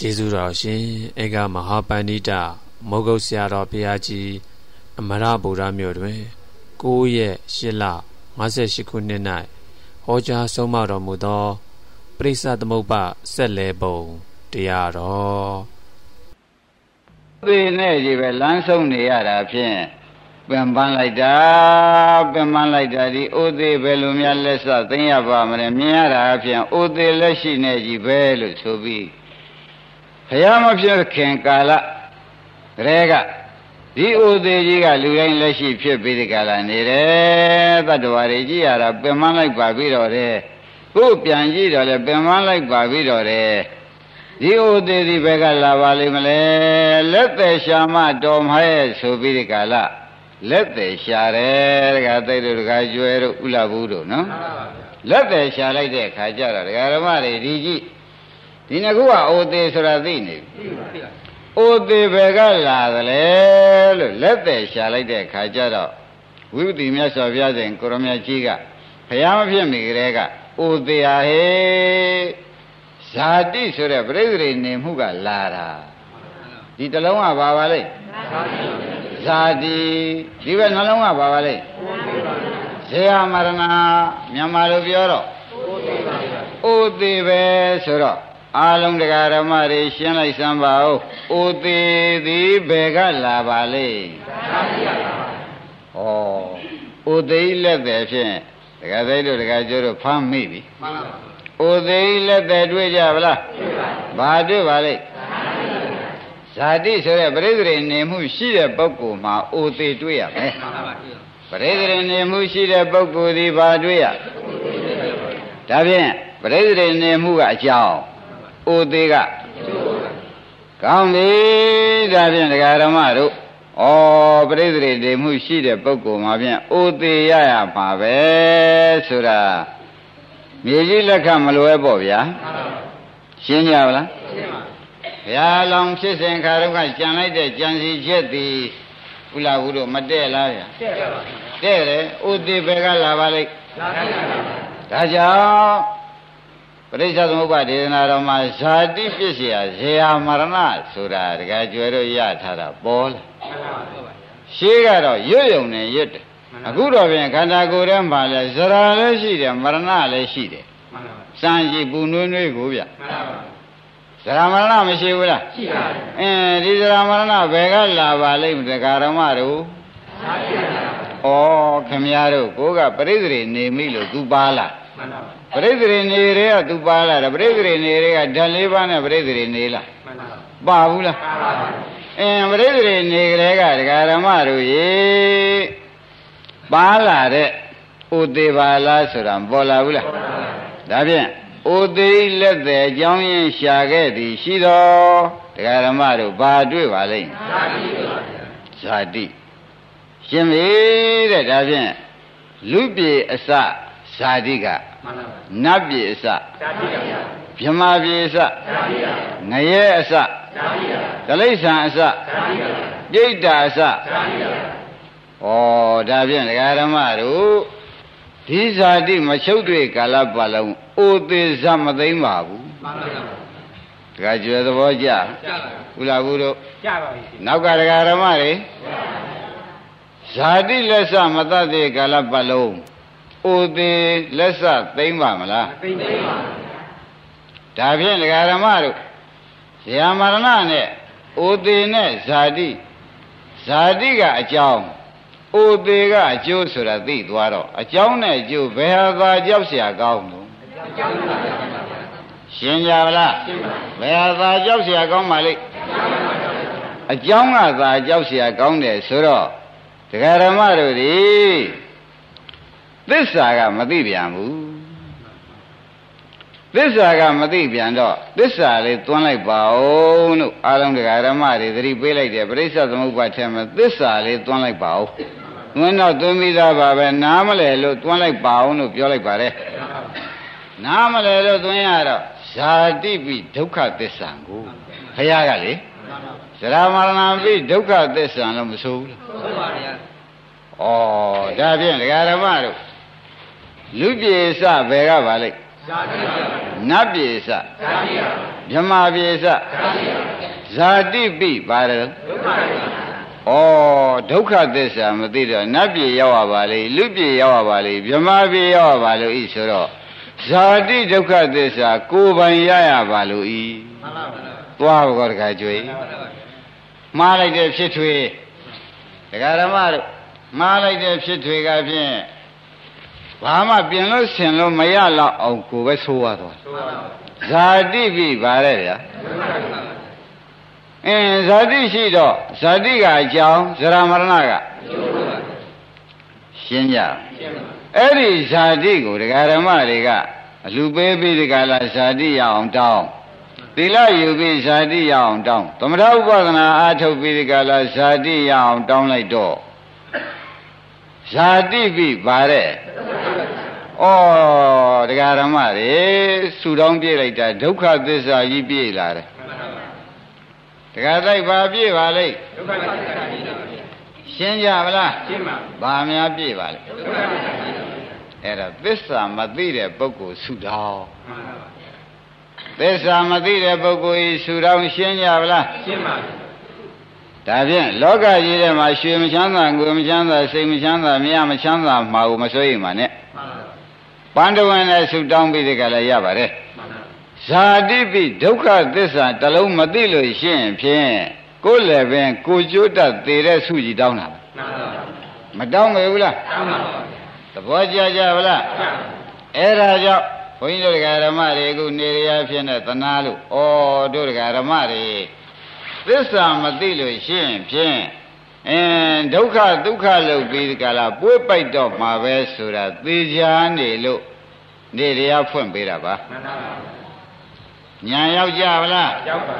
ကျေးဇူးတော်ရှင်ဧကမဟာပန္နိတမောဂုတ်ဆရာတော်ဘုရားကြီးအမရဗုဒ္ဓမြို့တွင်9ရက်8လ58ခုနှစ်၌ဟောကြားဆုံးမတော်မူသောပရိစ္ဆသမုပ္ပါဆက်လဲပုံတရားတော်သေနဲ့ကြီးပဲလမ်းဆုံးနေရတာဖြင့်ပင်ပန်းလိုက်တာပင်ပန်းလိုက်တာဒီအိုသေးဘယ်လိုများလက်စသိရပါမလဲမြင်ရတာဖြင့်အိုသေးလက်ရှိနေကြီးပဲလို့ဆိုပြီး ဘုရားမဖြစ်ခင်ကာလတရေကဒီအိုသေးကြီးကလူတိုင်းလက်ရှိဖြစ်ပြီးဒီကာလနေတယ်တတ္တဝါတွေကြည့်ရတာပင်ပန်းလိုက်ပါပြီးတော့တယ်ကိုယ်ပြန်ကြည့်တော့လေပင်ပန်းလိုက်ပါပြီးတော့တယ်ဒီဥသေးဒီဘက်ကလာပါလိမ့်မလဲလက်သက်ရှာမတော်မဟဲ့ဆိုပြီးဒီကာလလက်သက်ရှာတယ်တခါသိတို့တခါကျွဲတို့ဥလဘူးတို့နော်လက်သက်ရှာလိုက်တဲ့ခါကျတော့ဒကာရမတွေဒီကြည့် ဒီနှစ်ခုကအိုသေးဆိုတာသိနေပြီအိုသေးဘက်ကလာသလဲလို့လက်သက်ရှာလိုက်တဲ့ခါကျတော့ဝိပတိမြတ်စွာဘုရားရှင်ကိုရမကြီးကဘုရားမဖြစ်မိကြတဲ့ကအိုသေးဟာဟေဇာတိဆိုတဲ့ပြိဿရိနေမှုကလာတာဒီတလုံးကဘာပါလဲဇာတိဒီဘက်နှလုံးကဘာပါလဲဇေယမရဏမြန်မာလိုပြောတော့အိုသေးပဲဆိုတော့ အာလုံးတရားဓမ္မတွေရှင်းလိုက်စမ်းပါဦးအိုသေးသည်ဘယ်ကလာပါလဲဇာတိကလာပါဩအိုသေးလက်တယ်ဖြင့်ဒကာသိတို့ဒကာကျိုးတို့ဖမ်းမိပြီမှန်ပါပါအိုသေးလက်တယ်တွေ့ကြဗလားတွေ့ပါဘာတွေ့ပါလဲဇာတိဆိုတဲ့ပရိသေနေမှုရှိတဲ့ပုဂ္ဂိုလ်မှာအိုသေးတွေ့ရမယ်မှန်ပါပါပရိသေနေမှုရှိတဲ့ပုဂ္ဂိုလ်ဒီဘာတွေ့ရဒါဖြင့်ပရိသေနေမှုကအကြောင်း အိုသေးကကောင်းပြီဒါဖြင့်ဒကာဓမ္မတို့ဩပရိသေနေမှုရှိတဲ့ပုဂ္ဂိုလ်မှာဖြင့်အိုသေးရရပါပဲဆိုတာမြေကြီးလက်ခမလွဲပေါ့ဗျာရှင်းကြပါလားရှင်းပါဘုရားလောင်ဖြစ်စဉ်ခါတော့ကကြံလိုက်တဲ့ကြံစီချက်သည်ဘုလားဘူးတို့မတဲ့လားဗျာတဲ့ပါတဲ့တယ်ဥတိဘေကလာပါလိမ့်လာပါပါဒါကြောင့် ပရိစ္ဆေသမုပ္ပါဒေသနာတော်မှာဇာတိပစ္စယဇေယမရဏဆိုတာတကယ်ကျွဲတို့ရထားတာပေါ်လာရှေးကတော့ရွတ်ယုံနေရွတ်တယ်အခုတော့ပြန်ခန္ဓာကိုယ်ထဲမှာလဲဇရာလည်းရှိတယ်မရဏလည်းရှိတယ်မှန်ပါပါစံရှိပူနွေးနွေးကိုဗျမှန်ပါပါဇရာမရဏမရှိဘူးလားရှိပါတယ်အင်းဒီဇရာမရဏဘယ်ကလာပါလိမ့်မလဲကာရမတို့ဩခင်ဗျားတို့ကိုကပရိသေနေမိလို့သူပါလားမှန် ပါပါပရိသေနေတွေကသူပါလာတယ်ပရိသေနေတွေကဓာတ်လေးပါးနဲ့ပရိသေနေလားမှန်ပါပါဘူးလားပါပါအင်းပရိသေနေကလေးကဒကာရမတို့ရေပါလာတဲ့ဥသေးပါလားဆိုတာပေါ်လာဘူးလားဒါဖြင့်ဥသေးလက်သေးအကြောင်းရင်းရှာခဲ့သည်ရှိတော်တရားဓမ္မတို့ဘာတွေ့ပါလိမ့်ဇာတိဇာတိရှင်ပြီတဲ့ဒါဖြင့်လူပြေအစဇာတိက နတ်ပြေအစဇာတိကဗြဟ္မာပြေအစဇာတိကငရဲအစဇာတိကတိလိ္ဆာအစဇာတိကပြိတ္တာအစဇာတိကဩဒါဖြင့်ဒကာဓမ္မတို့ဒီဇာတိမချုပ်တွေ့ကာလပတ်လုံးအိုသေးဇမသိမ့်ပါဘူးမှန်ပါပါဒကာကျွယ်သဘောကျဘုလားဘူးတို့ကျပါပြီနောက်ကဒကာဓမ္မတွေဇာတိလက်စမတတ်တဲ့ကာလပတ်လုံး အိုသေးလက်စသိမ့်ပါမလားသိမ့်ပါဒါဖြင့်ဒကာဓမ္မတို့ဇာမရဏနဲ့အိုသေးနဲ့ဇာတိဇာတိကအကြောင်းအိုသေးကအကျိုးဆိုတာသိသွားတော့အကြောင်းနဲ့အကျိုးဘယ်ဟာသာကြောက်เสียကောင်းလို့ရှင်းကြပါလားဘယ်ဟာသာကြောက်เสียကောင်းပါလိမ့်အကြောင်းကသာကြောက်เสียကောင်းတယ်ဆိုတော့ဒကာရမတို့ဒီ သစ္စာကမသိပြန်ဘူးသစ္စာကမသိပြန်တော့သစ္စာလေးသွန်းလိုက်ပါဦးလို့အာလုံးဒကာရမတွေသတိပေးလိုက်တယ်ပရိစ္ဆေသမုပ္ပါထဲမှာသစ္စာလေးသွန်းလိုက်ပါဦးသွင်းတော့သွင်းပြီးသားပါပဲနားမလဲလို့သွင်းလိုက်ပါအောင်လို့ပြောလိုက်ပါတယ်နားမလဲလို့သွင်းရတော့ဇာတိပိဒုက္ခသစ္စာကိုဘုရားကလေဇရာမရဏပိဒုက္ခသစ္စာလို့မဆိုဘူးလားဆိုပါဗျာဩဒါဖြင့်ဒကာဓမ္မတို့ လူပြေစဘယ်ကပါလိမ့်ဇနတ်ပြေစမြမပြေစဇာတိပိပါတယ်ဩဒုက္ခသစ္စာမသိတော့နတ်ပြေရောက်ရပါလေလူပြေရောက်ရပါလေမြမပြေရောက်ရပါလို့ဤဆိုတော့ဇာတိဒုက္ခသစ္စာကိုယ်ပိုင်ရရပါလို့ဤသွားဘောတခါကြွေမှားလိုက်တဲ့ဖြစ်ထွေဒကာဓမ္မတို့မှားလိုက်တဲ့ဖြစ်ထွေကဖြင့် ဘာမှပြင်လို့ဆင်လို့မရတော့အောင်ကိုပဲဆိုးရတော့ဇာတိပြီဗါတဲ့ဗျာအင်းဇာတိရှိတော့ဇာတိကအကြောင်းဇရာမရဏကရှင်းကြအဲ့ဒီဇာတိကိုဒကာဓမ္မတွေကအလူပေးပြီးဒီကလာဇာတိရအောင်တောင်းသီလယူပြီးဇာတိရအောင်တောင်းသမထဥပဒနာအားထုတ်ပြီးဒီကလာဇာတိရအောင်တောင်းလိုက်တော့ ဇာတိပြီဗါတဲ့ဩတရားဓမ္မတွေဆူတောင်းပြလိုက်တာဒုက္ခသစ္စာကြီးပြည့်လာတယ်တရားတိုက်ပါပြည့်ပါလိမ့်ဒုက္ခသစ္စာကြီးရှင်းကြမလားရှင်းပါဘာများပြည့်ပါလိမ့်ဒုက္ခသစ္စာကြီးအဲ့ဒါသစ္စာမသိတဲ့ပုဂ္ဂိုလ်ဆူတောင်းသစ္စာမသိတဲ့ပုဂ္ဂိုလ်ဤဆူတောင်းရှင်းကြပါလားရှင်းပါ ဒါဖြင့်လောကကြီးထဲမှာရွှေမချမ်းသာငွေမချမ်းသာစိတ်မချမ်းသာမြတ်မချမ်းသာမှာကိုမစိုးရိမ်ပါနဲ့ပန္ဒဝင်နဲ့ဆူတောင်းပြီးတဲ့ကလည်းရပါတယ်ဇာတိပိဒုက္ခသစ္စာတလုံးမသိလို့ရှင်းဖြင့်ကိုယ်လည်းပင်ကိုကျိုးတတ်သေးတဲ့ဆုကြီးတောင်းတာမတောင်းဘူးလားတောင်းပါပါသဘောကျကြဗလားအဲ့ဒါကြောင့်ဘုန်းကြီးတို့ဓမ္မတွေအခုနေရဖြစ်နေသနာလို့ဩတို့ဓမ္မတွေ သစ္စာမသိလို့ရှင်းဖြင့်အင်းဒုက္ခဒုက္ခလို့ပြီးကြလားပွေးပိုက်တော့မှာပဲဆိုတာသေချာနေလို့နေတရားဖွင့်ပေးတာပါမှန်ပါပါညာရောက်ကြဗလားရောက်ပါ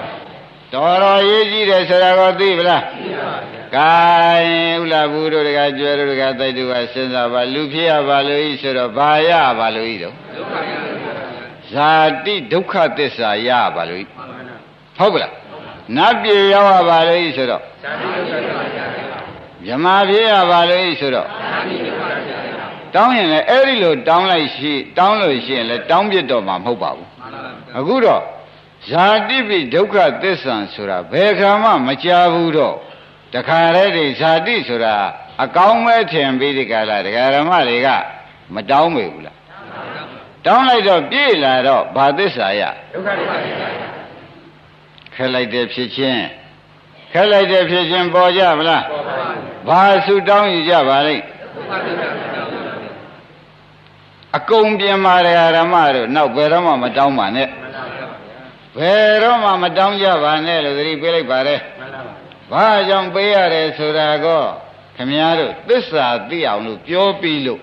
တော်တော်ရေးကြည့်တယ်ဆိုတာကိုသိဗလားသိပါပါကဲဥလာဘူးတို့တကကျွဲတို့တကတိုက်တို့ကစဉ်းစားပါလူဖြစ်ရပါလို့ဤဆိုတော့ဘာရပါလို့ဤတော့ဇာတိဒုက္ခသစ္စာရပါလို့ဤဟုတ်ကလား နတ်ပြေရောက်ရပါလို့ဤဆိုတော့ဇာတိဒုက္ခသစ္စာရမြမဖြစ်ရပါလို့ဤဆိုတော့တောင်းရင်လည်းအဲ့ဒီလိုတောင်းလိုက်ရှိတောင်းလို့ရှိရင်လည်းတောင်းပြတော့မှာမဟုတ်ပါဘူးအခုတော့ဇာတိပိဒုက္ခသစ္စာဆိုတာဘယ်ခါမှမကြဘူးတော့တခါတည်းဒီဇာတိဆိုတာအကောင်းမဲ့ထင်ပြီးဒီကလာဒကာရမတွေကမတောင်းမေဘူးလားတောင်းလိုက်တော့ပြည့်လာတော့ဘာသစ္စာရဒုက္ခသစ္စာ ခဲလိုက်တဲ့ဖြစ်ချင်းခဲလိုက်တဲ့ဖြစ်ချင်းပေါ်ကြမလားပေါ်ပါဘူးဘာဆုတောင်းယူကြပါလိမ့်အကုန်ပြင်ပါဒကာရမတို့နောက်ဘယ်တော့မှမတောင်းပါနဲ့ဘယ်တော့မှမတောင်းကြပါနဲ့လို့သတိပေးလိုက်ပါတယ်ဘာကြောင့်ပေးရတယ်ဆိုတာကောခမည်းတော်သစ္စာသိအောင်လို့ပြောပြီးလို့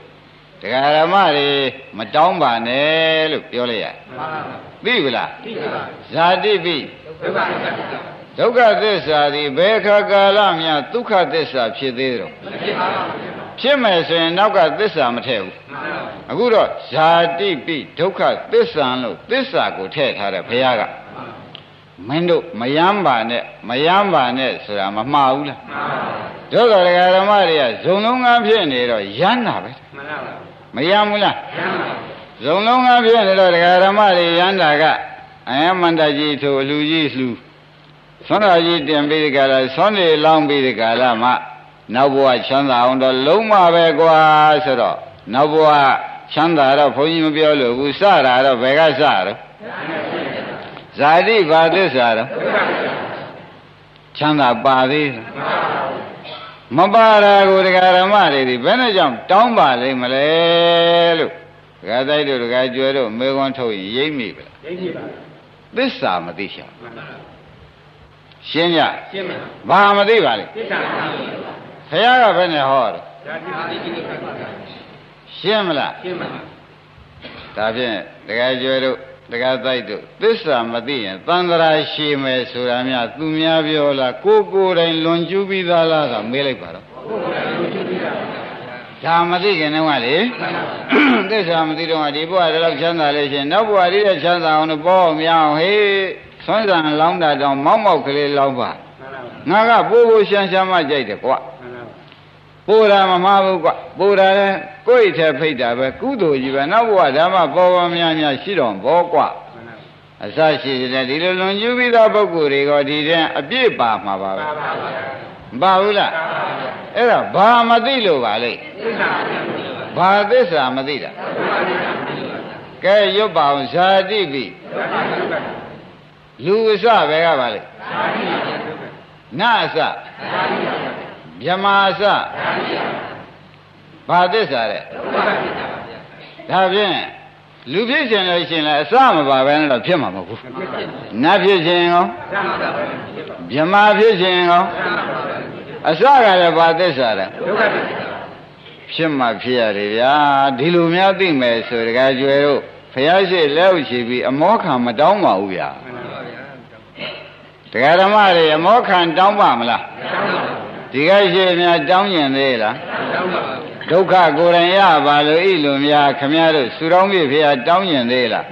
တရားဓမ္မတွေမတောင်းပါနဲ့လို့ပြောလိုက်ရ သိပြီလားသိပါဇာတိပိဒုက္ခသစ္စာဒီဘယ်ခါကာလမြဒုက္ခသစ္စာဖြစ်သေးတယ်ဖြစ်မယ်ဆိုရင်နောက်ကသစ္စာမထည့်ဘူးအခုတော့ဇာတိပိဒုက္ခသစ္စာလို့သစ္စာကိုထည့်ထားတယ်ဘုရားကမင်းတို့မယမ်းပါနဲ့မယမ်းပါနဲ့ဆိုတာမမှားဘူးလားမှန်ပါဘူးတို့တော်ဓမ္မတွေကဇုံလုံးကဖြစ်နေတော့ယမ်းတာပဲမှန်ပါဘူးမယမ်းဘူးလားယမ်းပါဘူး ဇုံလုံးကဖြစ်နေတော့ဓမ္မတွေယမ်းတာကအယမန္တကြီးထိုလူကြီးလှူဆွမ်းတော်ကြီးတင်ပြီးဒီကလာဆွမ်းနေလောင်းပြီးဒီကလာမှနောက်ဘဝချမ်းသာအောင်တော့လုံးမပဲကွာဆိုတော့နောက်ဘဝချမ်းသာတော့ဘုန်းကြီးမပြောလို့ဘူးစတာတော့ဘယ်ကစတော့ဇာတိဘာသစ္စာတော့ချမ်းသာပါသေးမပါတာကိုတရားဓမ္မတွေဒီဘယ်နဲ့ကြောင့်တောင်းပါလိမ့်မလဲလို့ တရားတိုက်တို့တရားကျွဲတို့မေခွန်းထုတ်ရင်ရိမ့်မိပါလားရိမ့်မိပါသစ္စာမသိချင်ရှင်းကြရှင်းပါဘာမသိပါလဲသစ္စာမသိပါဘုရားကဘယ်နဲ့ဟောတယ်ရှင်းမလားရှင်းပါဒါဖြင့်တရားကျွဲတို့တရားတိုက်တို့သစ္စာမသိရင်သံဃာရှိမယ်ဆိုတာများသူများပြောလားကိုကိုယ်တိုင်လွန်ကျူးပြီးသားလားဆိုမေးလိုက်ပါတော့ ဒါမသိခင်တော့လေသစ္စာမသိတော့ဒီဘဝတည်းချမ်းသာလေရှင်နောက်ဘဝတည်းချမ်းသာအောင်လို့ပေါ်အောင်မရအောင်ဟေးဆွမ်းဆံလောင်းတာတောင်မောက်မောက်ကလေးလောင်းပါငါကပိုးပိုးရှမ်းရှမ်းမှကြိုက်တယ်ကွာပိုတာမမှားဘူးကွပိုတာလဲကိုယ့်ထဲဖိတ်တာပဲကုသိုလ်ကြီးပဲနောက်ဘဝဓမ္မပေါ်ပေါ်များများရှိတော်ဘောကွအစရှိတဲ့ဒီလိုလွန်ကျူးပြီးသားပုဂ္ဂိုလ်တွေကဒီတဲ့အပြည့်ပါမှာပါပဲ မပါဘူးလားအဲ့ဒါဘာမသိလို့ပါလိမ့်ဘာသစ္စာမသိတာကဲရွတ်ပါအောင်ဇာတိပိလူအစပဲကပါလိမ့်နအစမြမအစဘာသစ္စာတဲ့ဒါဖြင့်လူဖြစ်ခြင်းလို့ရှင်လဲအစမပါပဲနဲ့တော့ဖြစ်မှာမဟုတ်ဘူးနတ်ဖြစ်ခြင်းရောမြမဖြစ်ခြင်းရော အစကလည်းဘာသစ္စာလဲဒုက္ခသစ္စာဖြစ်မှဖြစ်ရတယ်ဗျာဒီလိုများသိမယ်ဆိုတကယ်ကျွယ်တို့ဖះရှိလက်ဥရှိပြီးအမောခံမတောင်းပါဘူးဗျာတရားဓမ္မတွေအမောခံတောင်းပါမလားဒီကရှိများတောင်းကျင်သေးလားဒုက္ခကိုယ်တိုင်ရပါလို့ဤလိုများခမည်းတော်ဆူတောင်းပြီဖေဟာတောင်းကျင်သေးလား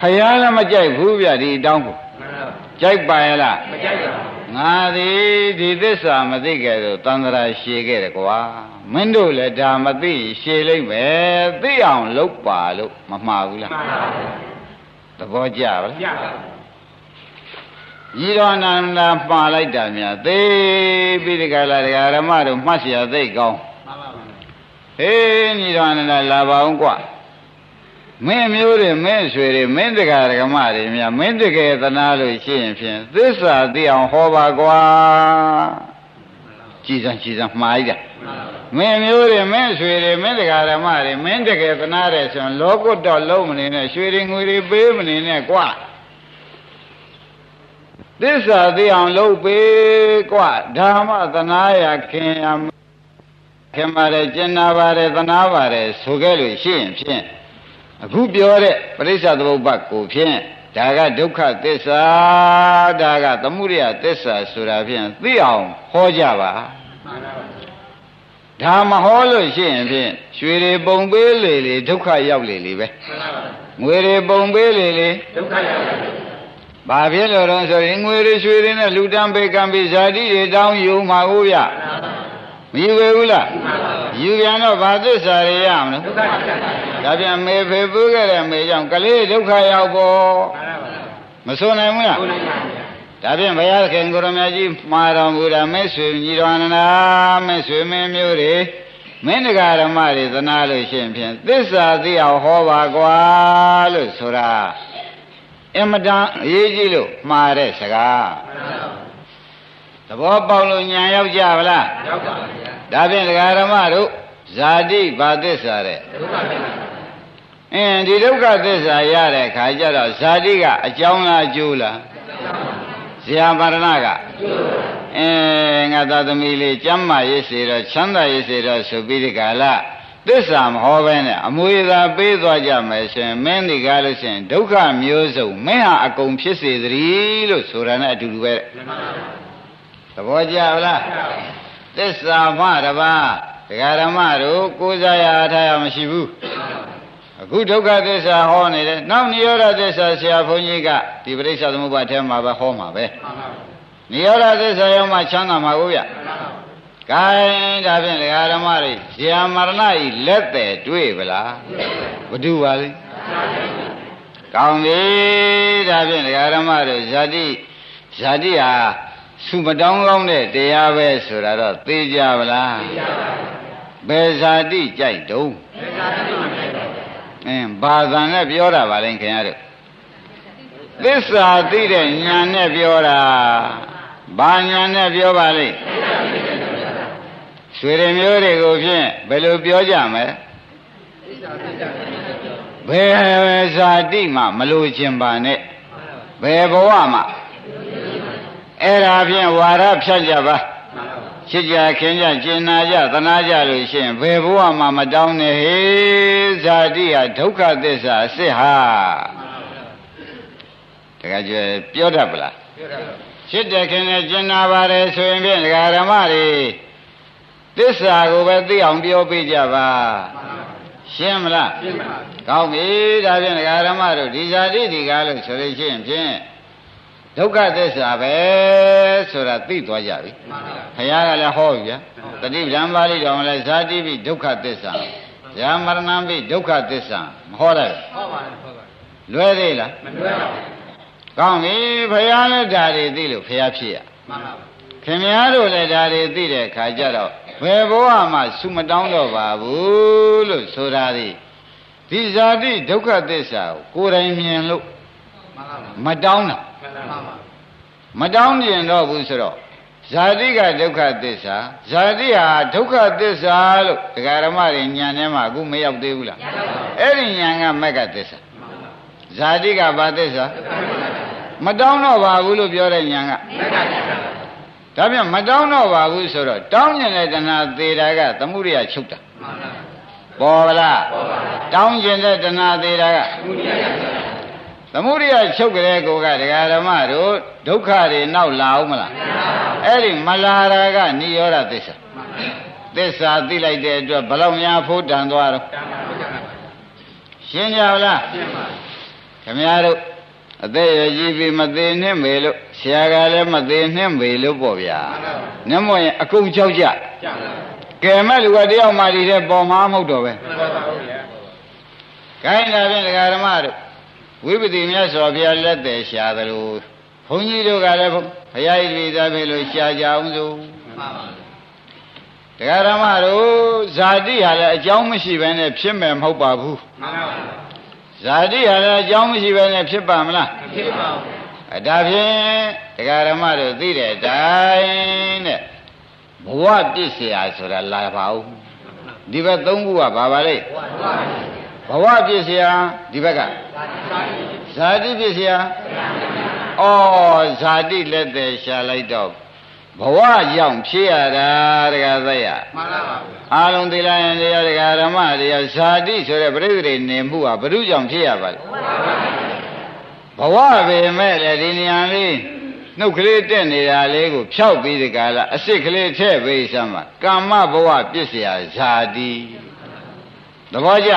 ဖះလည်းမကြိုက်ဘူးဗျဒီတောင်းကိုကြိုက်ပါရဲ့လားမကြိုက်ပါဘူး ငါသည်ဒီသစ္စာမသိခဲ့တော့တန်ត្រာရှည်ခဲ့တယ်ကွာမင်းတို့လည်းဒါမသိရှည်လိမ့်မယ်သိအောင်လုပ်ပါလို့မမှားဘူးလားမှန်ပါဘူးသဘောကျပါလားကျပါဤတော်နန္ဒာမှားလိုက်တာများသိပြီးဒီကလာတရားဓမ္မတို့မှတ်เสียသိကောင်းမှန်ပါပါဟေးဤတော်နန္ဒာလာပါအောင်ကွာ မင်းမျိုးတွေမင်းဆွေတွေမင်းတက္ကရာဓမ္မတွေများမင်းတကယ်သနာလို့ရှိရင်ဖြင့်သစ္စာသိအောင်ဟောပါကွာကြည်စံကြည်စံမှားလိုက်တာမင်းမျိုးတွေမင်းဆွေတွေမင်းတက္ကရာဓမ္မတွေမင်းတကယ်သနာတယ်ဆိုရင်လောကုတ်တော့လုံးမနေနဲ့ရွှေတွေငွေတွေပေးမနေနဲ့ကွာသစ္စာသိအောင်လုပ်ပေးကွာဓမ္မသနာရခင်ရခင်ပါတယ်ကျင်နာပါတယ်သနာပါတယ်ဆိုခဲ့လို့ရှိရင်ဖြင့် အခုပြောတဲ့ပရိစ္ဆသမုပ္ပါကိုဖြင့်ဒါကဒုက္ခသစ္စာဒါကသမှုရိယသစ္စာဆိုတာဖြင့်သိအောင်ဟောကြပါဒါမဟောလို့ရှိရင်ဖြင့်ရွှေတွေပုံပေးလေလေဒုက္ခရောက်လေလေပဲငွေတွေပုံပေးလေလေဒုက္ခရောက်လေဘာဖြစ်လို့တော့ဆိုရင်ငွေတွေရွှေတွေနဲ့လူတန်းပေကံပိဇာတိတွေတောင်းယူမှာဟုတ်ဗျမယူပဲဘူးလား ယူပြန်တော့ဘာသစ္စာတွေရမလို့ဒုက္ခသစ္စာဒါပြန်မေဖေပူးခဲ့တဲ့မေကြောင့်ကလေးဒုက္ခရောက်ပေါ်မဆိုနိုင်ဘူးလားဒါပြန်ဘုရားခင်ကိုရမကြီးမှာတော်မူတာမဲဆွေညီတော်နနာမဲဆွေမင်းမျိုးတွေမင်းတရားဓမ္မတွေသနာလို့ရှိရင်ဖြင့်သစ္စာသိအောင်ဟောပါကွာလို့ဆိုတာအမတန်အရေးကြီးလို့မှားတဲ့စကားသ ဘောပေါက်လို့ညာရောက်ကြပါလားရောက်ပါဗျာဒါဖြင့်တရားဓမ္မတို့ဇာတိဘာသစ္စာတဲ့ဒုက္ခသစ္စာအင်းဒီဒုက္ခသစ္စာရတဲ့ခါကျတော့ဇာတိကအကြောင်းလားကျိုးလားဇာပါရဏကအင်းငါသာသမီးလေးကျမ်းမာရေးစေတော့ချမ်းသာရေးစေတော့ဆိုပြီးဒီကလာသစ္စာမဟောပဲနဲ့အမွေသာပေးသွားကြမယ်ဆိုရင်မင်းဒီကားလို့ရှိရင်ဒုက္ခမျိုးစုံမင်းဟာအကုန်ဖြစ်စေသတည်းလို့ဆိုတာနဲ့အတူတူပဲ သဘောကျလားသစ္စာမှတပါးဒကာဓမ္မတို့ကိုးစားရအားထားရမရှိဘူးအခုဒုက္ခသစ္စာဟောနေတယ်နောက်နိရောဓသစ္စာဆရာဘုန်းကြီးကဒီပရိစ္ဆသမုပ္ပါဒ်ထဲမှာပဲဟောမှာပဲနိရောဓသစ္စာရောက်မှချမ်းသာမှာကိုဗျကဲဒါဖြင့်ဒကာဓမ္မတွေဇာမရဏဤလက်တယ်တွေ့ပလားဘဒုပါလဲကောင်းပြီဒါဖြင့်ဒကာဓမ္မတို့ဇာတိဇာတိဟာ သူမတောင်းကောင်းတဲ့တရားပဲဆိုတာတော့သိကြပါလားသိကြပါဘူးဘယ်ဇာတိကြိုက်တုံးဘယ်ဇာတိမကြိုက်ပါဘူးအင်းဘာသာနဲ့ပြောတာပါလဲခင်ဗျားတို့သစ္စာသိတဲ့ညာနဲ့ပြောတာဘာညာနဲ့ပြောပါလိမ့်ရွှေရမျိုးတွေကိုဖြင့်ဘယ်လိုပြောကြမလဲဘယ်ဇာတိမှမလို့ခြင်းပါနဲ့ဘယ်ဘဝမှ အဲ့ဒါဖြင့်ဝါရဖြတ်ကြပါချစ်ကြခင်ကြကျင်နာကြသနာကြလို့ရှိရင်ဘယ်ဘဝမှမတောင်းနဲ့ဟေးဇာတိဟာဒုက္ခသစ္စာအစ်စ်ဟာတခါကျပြောတတ်ပလားပြောတတ်ပါချစ်တဲ့ခင်နဲ့ကျင်နာပါတယ်ဆိုရင်ဖြင့်ဒကာဓမ္မတွေသစ္စာကိုပဲသိအောင်ပြောပေးကြပါရှင်းမလားရှင်းပါကောင်းပြီဒါဖြင့်ဒကာဓမ္မတို့ဒီဇာတိဒီကားလို့ဆိုလို့ရှိရင်ဖြင့် ဒုက္ခသစ္စာပဲဆိုတာသိသွားကြပြီဘုရားကလည်းဟောပြီဗျာတတိပဒံပါဠိတော်မှာလည်းဇာတိပိဒုက္ခသစ္စာဇာမရဏံပိဒုက္ခသစ္စာမဟောတယ်ဟောပါတယ်ဟောပါလွယ်သေးလားမလွယ်ပါဘူးကောင်းပြီဘုရားလည်းဓာတ်တွေသိလို့ဘုရားဖြစ်ရမှန်ပါပါခင်ဗျားတို့လည်းဓာတ်တွေသိတဲ့ခါကျတော့ဘယ်ဘဝမှဆုမတောင်းတော့ပါဘူးလို့ဆိုတာဒီဒီဇာတိဒုက္ခသစ္စာကိုကိုယ်တိုင်မြင်လို့မတောင်းတာ မတောင်းကျင်တော့ဘူးဆိုတော့ဇာတိကဒုက္ခသစ္စာဇာတိဟာဒုက္ခသစ္စာလို့ဒကာရမတွေညံထဲမှာအခုမရောက်သေးဘူးလားအဲ့ဒီညံကမက်ကသစ္စာဇာတိကဘာသစ္စာမတောင်းတော့ပါဘူးလို့ပြောတဲ့ညံကမက်ကသစ္စာဒါပြန်မတောင်းတော့ပါဘူးဆိုတော့တောင်းကျင်တဲ့တဏှာသေးတာကသမှုရိယချုပ်တာပေါ်ပါလားတောင်းကျင်တဲ့တဏှာသေးတာကသမု ဒိယချုပ်ကြတဲ့ကိုကဒကာဓမ္မတို့ဒုက္ခတွေနောက်လာအောင်မလားအဲ့ဒီမလာတာကនិရောဓသစ္စာသစ္စာသိလိုက်တဲ့အတွက်ဘလောက်များဖို့တန်သွားတော့ရှင်းကြလားရှင်းပါခင်ဗျားတို့အသက်ရကြီးပြီမသေးနှင်းမေလို့ဆရာကလည်းမသေးနှင်းမေလို့ပေါ့ဗျာမျက်မှောက်ရင်အကုန်ကြောက်ကြကဲမဲ့လူကတယောက်မှဒီတဲ့ပေါ်မှာမဟုတ်တော့ပဲခိုင်းတာဖြင့်ဒကာဓမ္မတို့ ဝိပတိမြတ်စွာဘုရားလက်သက်ရှာသလိုဘုန်းကြီးတို့ကလည်းဘုရားဣတိသာဖြစ်လို့ရှာကြအောင်စို့တရားဓမ္မတို့ဇာတိဟာလည်းအကြောင်းမရှိဘဲနဲ့ဖြစ်မယ်မဟုတ်ပါဘူးမှန်ပါပါဇာတိဟာလည်းအကြောင်းမရှိဘဲနဲ့ဖြစ်ပါမလားမဖြစ်ပါဘူးအဒါဖြင့်တရားဓမ္မတို့သိတဲ့အတိုင်းတဲ့ဘဝပြည့်စရာဆိုတာလာပါဦးဒီဘက်သုံးခုကဘာပါလဲဘဝပြ ည့်စရာဒီဘက်ကဇာတိပြည့်စရာဩဇာတိလက်သေးရှာလိုက်တော့ဘဝရောက်ဖြစ်ရတာတကသရမှန်ပါပါအားလုံးသိလိုက်ရင်တရားတရားဓမ္မတရားဇာတိဆိုတဲ့ပြိဿတွေနေမှုဟာဘု து ကြောင့်ဖြစ်ရပါလဲဘဝပဲမဲ့လေဒီနေရာလေးနှုတ်ကလေးတက်နေတာလေးကိုဖြောက်ပြီးဒီကလာအစ်စ်ကလေးထည့်ပေးစမ်းပါကာမဘဝပြစ်เสียဇာတိ သဘောကျ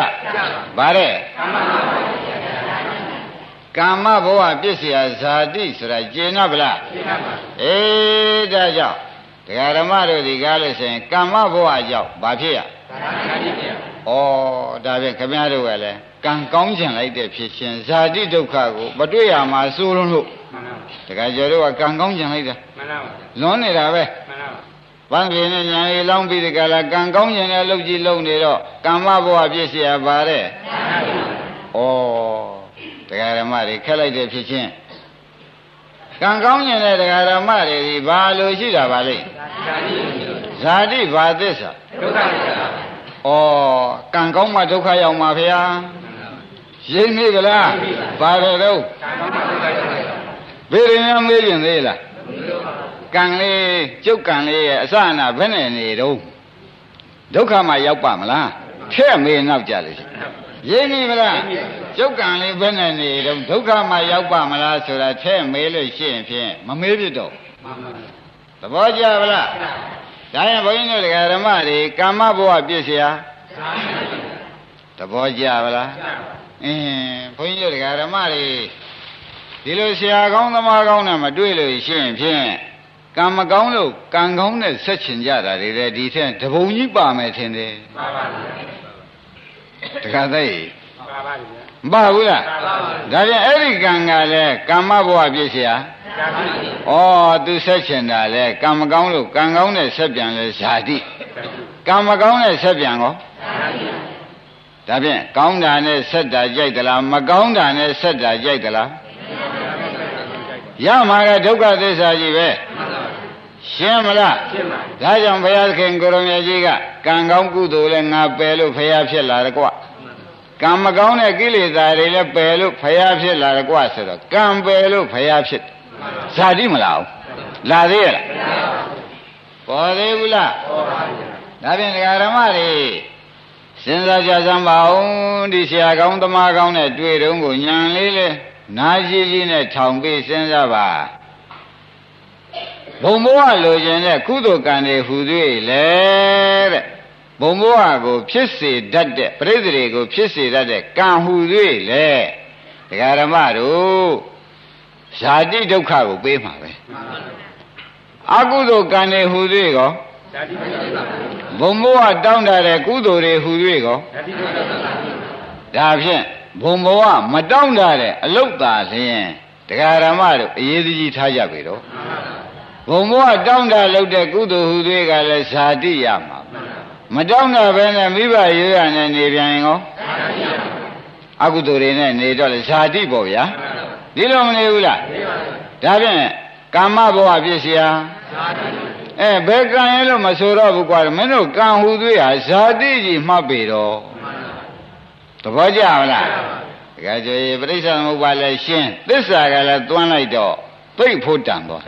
ဗါတဲ့ကာမဘဝပြည့်စရာဇာတိဆိုတာကျင်တော့ဗလားကျင်ပါဘူးအေးဒါကြောင့်တရားဓမ္မတို့ဒီကားလို့ဆိုရင်ကာမဘဝကြောင့်ဘာဖြစ်ရဇာတိဖြစ်ရဩဒါဖြင့်ခမည်းတော်ကလည်းကံကောင်းခြင်းလိုက်တဲ့ဖြစ်ခြင်းဇာတိဒုက္ခကိုမတွေ့ရမှာစိုးလုံးလို့တခါကျတော့ကံကောင်းခြင်းလိုက်တာမှန်ပါဘူးလွန်နေတာပဲမှန်ပါဘူး ပါဗန်းပြင်းနဲ့ညာရီလောင်းပြီးဒီကလာကံကောင်းခြင်းနဲ့လှုပ်ကြည့်လှုပ်နေတော့ကမ္မဘဝပြည့်စရာပါတဲ့ဩတရားဓမ္မတွေခက်လိုက်တဲ့ဖြစ်ချင်းကံကောင်းခြင်းနဲ့တရားဓမ္မတွေဒီဘာလို့ရှိတာပါလဲဇာတိဘာသစ္စာဒုက္ခသစ္စာဩကံကောင်းမှဒုက္ခရောက်မှာဖေဟာရိမ့်နေကြလားဘာလို့တော့ဘယ်ရင်မေးရင်သေးလား ကံလေးကျုပ်ကံလေးရဲ့အစအနာဘယ်နဲ့နေတော့ဒုက္ခမှရောက်ပါမလားထဲ့မေးနောက်ကြလို့ရှိရင်းပြီမလားကျုပ်ကံလေးဘယ်နဲ့နေတော့ဒုက္ခမှရောက်ပါမလားဆိုတာထဲ့မေးလို့ရှိရင်ဖြင့်မမေးပြတော့သဘောကျပါလားဒါရင်ဘုန်းကြီးတို့ဓမ္မတွေကာမဘဝပြည့်စရာသဘောကျပါလားအင်းဘုန်းကြီးတို့ဓမ္မတွေဒီလိုဆရာကောင်းသမားကောင်းနဲ့မတွေ့လို့ရှိရင်ဖြင့် ကံမကောင်းလို့ကံကောင်းနဲ့ဆက်ချင်ကြတာတွေလေဒီထက်တပုံကြီးပါမယ်ထင်တယ်မှန်ပါဗျာတခါသိပါပါဗျာမပါဘူးလားဒါပြန်အဲ့ဒီကံကလည်းကမ္မဘဝပြည့်เสียဩသူဆက်ချင်တာလေကံမကောင်းလို့ကံကောင်းနဲ့ဆက်ပြန်လဲဇာတိကံမကောင်းနဲ့ဆက်ပြန်ကောဒါဖြင့်ကောင်းတာနဲ့ဆက်တာကြိုက်သလားမကောင်းတာနဲ့ဆက်တာကြိုက်သလားရမှာကဒုက္ခသစ္စာကြီးပဲ ရှင်းမလားရှင်းပါဒါကြောင့်ဘုရားသခင်ကိုရမကြီးကကံကောင်းကုသိုလ်လည်းငါပယ်လို့ဖရာဖြစ်လာတယ်ကွကံမကောင်းတဲ့ကိလေသာတွေလည်းပယ်လို့ဖရာဖြစ်လာတယ်ကွဆိုတော့ကံပယ်လို့ဖရာဖြစ်ဇာတိမလားလာသေးရလားပေါ်သေးဘူးလားပေါ်ပါဘူးဒါဖြင့်ဒကာဓမ္မတွေစဉ်းစားကြစမ်းပါဦးဒီဆရာကောင်းသမားကောင်းနဲ့တွေ့တုန်းကိုညံလေးလေနာရှိရှိနဲ့ထောင်ပြီးစဉ်းစားပါ ဘုံဘဝလိုချင်တဲ့ကုသိုလ်ကံတွေဟူ၍လေတဲ့ဘုံဘဝကိုဖြစ်စေတတ်တဲ့ပြိတ္တိတွေကိုဖြစ်စေတတ်တဲ့ကံဟူ၍လေဒကာရမတို့ဇာတိဒုက္ခကိုပေးမှာပဲအကုသိုလ်ကံတွေဟူ၍ကောဇာတိဒုက္ခဘုံဘဝတောင်းတတဲ့ကုသိုလ်တွေဟူ၍ကောဇာတိဒုက္ခဒါဖြင့်ဘုံဘဝမတောင်းတတဲ့အလုတ်သာလျင်တရားဓမ္မတို့အရေးကြီးထားကြပြီတော့ ဘုံဘဝတောင်းတလုပ်တဲ့ကုသိုလ်ဟူ၍ကလည်းဇာတိရမှာမတောင်းတာပဲနဲ့မိဘရွရနဲ့နေပြန်ရင်ကောအကုသိုလ်တွေနဲ့နေတော့လေဇာတိပေါ့ဗျာဒီလိုမနေဘူးလားဒါဖြင့်ကာမဘဝပြည့်စရာအဲဘယ်ကံရဲ့လို့မဆိုတော့ဘူးကွာမင်းတို့ကံဟူသွေးဟာဇာတိကြီးမှတ်ပေတော့သဘောကျမလားတကယ်ကြည်ပြိဿသမုပ္ပါလည်းရှင်းသစ္စာကလည်းသွန်းလိုက်တော့ သိဖို့တန်သွား